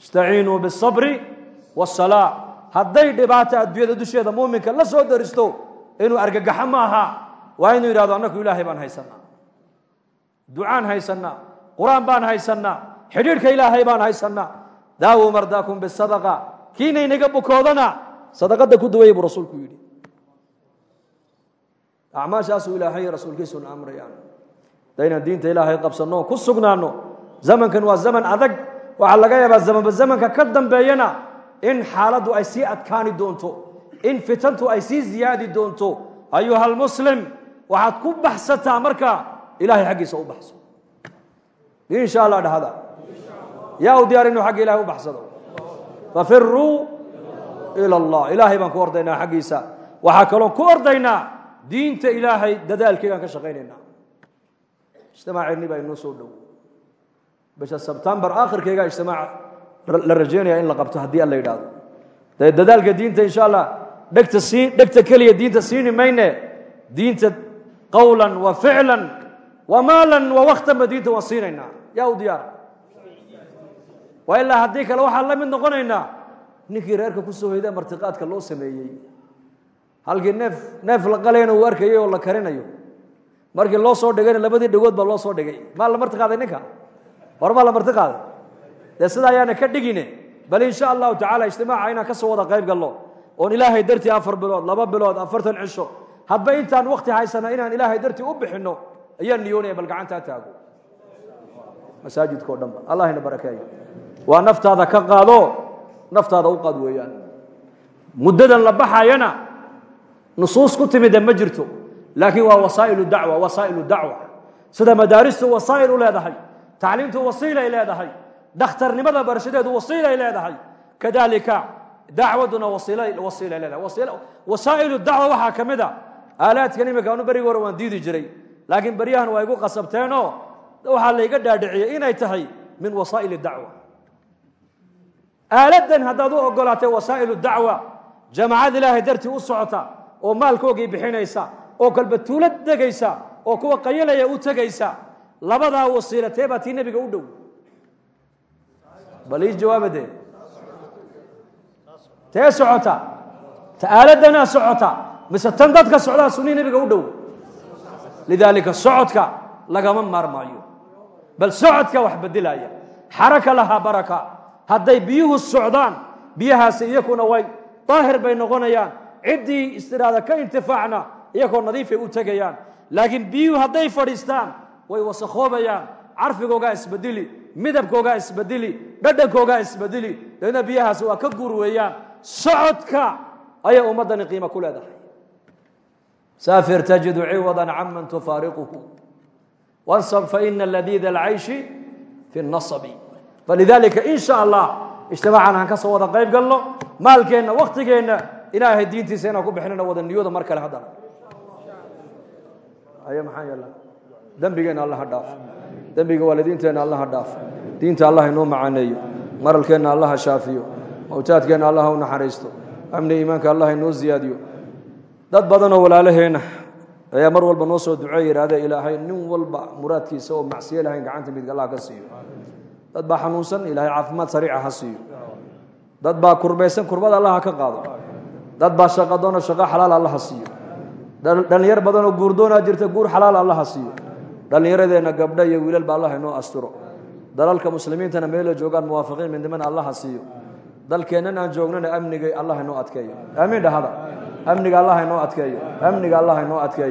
Istaciinuu bisabri wasalaa hadday dhibaata adduunyada dusheeda muuminka la soo daristo inuu argagaxo ma aha. Waa inuu yidhahdo annaku ilaahay baan haysanaa. Ducaan haysanaa. Qur'aan baan haysanaa. Xidhiidhka ilaahay baan haysanaa. Daawu mardaakum bisadaqa kiina inaga bukoodana sadaqada ku duwaya buu rasuulku yidhi. Acmaashaasuu ilaahay rasuulkiisuna amrayaan. Daynaan diinta ilaahay qabsanno ku sugnaano. Zamankan waa zaman adag. Waxaa laga yaabaa zamanba zamanka ka dambeeyana in xaaladdu ay sii adkaani doonto. In fitantu ay sii ziyaadi doonto. Ayuha almuslim waxaad ku baxsataa marka ilahay xaggiisa u baxso. Insha allah dhahada. Yaa u diyaar inuu xagga ilahay u baxsado fafiruu ila allah ilaahay baan ku ordaynaa xaggiisa. Waxaa kaloon ku ordaynaa diinta ilaahay dadaalkeegaan ka shaqaynaynaa ijtimaaceennii baa inoo soo dhow. Bisha sebtembar akhirkeyga ijtimaac la rajeynaya in la qabto haddii alla yidhaahdo. Dee dadaalka diinta insha allah dhegta sii dhegta keliya diinta siini mayne diinta qawlan wa ficlan wa maalan wa waktanba diinta waan siinaynaa. Yaa u diyaar waa ilaa haddii kale waxaan la mid noqonaynaa ninkii reerka ku soo hoyda martiqaadka loo sameeyey. Halkii neef neef la qalayna uu arkayay oo la karinayo. Markii loo soo dhigayna labadii dhagood baa loo soo dhigay. Maa la marti ninka? Hor maa la marti qaaday sida ayaana ka dhigine bal insha allahu tacala ijtimaaca ka soo wada qayb galno oon ilaahay dartii afar bilood laba bilood afartan cisho. Hadba intaan wakti haysana inaan ilaahay dartii u bixinno ayaan niyoonaya bal gacantaa taago. Masaajidka o dhanba allah ina barakeeyo waa naftaada ka qaado naftaada u qaad weeyaan. Muddadan la baxayana nusuus ku timida ma jirto laakiin waa wasaa'ilu dacwa wasaa'ilu dacwa. Sida madaaristu wasaa'il u leedahay tacliimtu wasiilay leedahay dhakhtarnimada barashadeedu wasiilay leedahay kadalika dacwaduna wasiilay leedahay. Wasaa'ilu dacwa waxaa ka mid a aalaadkan iminka anu berigi hore waan diidi jiray. Laakiin beryahan waa igu qasabteenoo waxaa layga dhaadhiciyey inay tahay min wasaa'il dacwa aaladan haddaad u ogolaatay wasaa'ilu dacwa jamacad ilaahay dartii u socota oo maalkoogii bixinaysa oo kalba tuulo degaysa oo kuwa qayalaya u tegaysa labadaa wasiilatee baa tii nebiga u dhow? Bal ii jawaabadee tee socota. Ta aaladanaa socota. Mise tan dadka socdaa sunii nebiga u dhow? Lidaalika socodka lagama maarmaayo. Bal socodka wax bedelaya xaraka lahaa baraka hadday biyuhu socdaan biyahaasi iyakuna way daahir bay noqonayaan. Ciddii istiraada ka intifaacna iyagoo nadiifay u tegayaan. Laakiin biyuhu hadday fadhiistaan way wasakhoobayaan. Carfigoogaa isbedeli midabkoogaa isbedeli dhadhankoogaa isbedeli dabeedna biyahaasi waa ka guur weeyaan. Socodka ayay ummaddani qiimo ku leedahay. Saafir tajidu ciwada caman tufaariquhu wansab faina ladiida alcayshi fi nasabi falidaalika in sha allah ijtimaacan aan ka soo wada qayb galno maalkeenna waktigeenna ilaahay diintiisa inaan ku bixinana wada niyooda mar kale haddana aya maxaa yeela dembigeenna allaha dhaaf dembiga waalidiinteenna allaha dhaaf diinta allah inoo macaaneeyo maralkeenna allaha shaafiyo mawtaadkeenna allaha u naxariisto amni iimaanka allah inoo ziyaadiyo dad badanoo walaalaheenna ayaa mar walba noo soo duceey yidhahdee ilaahay nin walba muraadkiisa oo macsiyo lahayn gacanta midga allah siiyo dad baa xanuunsan ilaahay caafimaad sariica ha siiyo. Dad baa kurbaysan kurbada allah ha ka qaado. Dad baa shaqadoonoo shaqo xalaal allah ha siiyo dhallinyar badanoo guurdoonaa jirta guur xalaal allah ha siiyo. Dhallinyaradeenna gabdho iyo wiilalba allah inoo asturo. Dalalka muslimiintana meeloo joogaan muwaafiqiin midnimana allah ha siiyo. Dalkeennan aan joognana amnigay allah inoo adkeeyo. Aamiin dhahada. Amniga allah inoo adkeeyo. Amniga allah inoo adkeeyo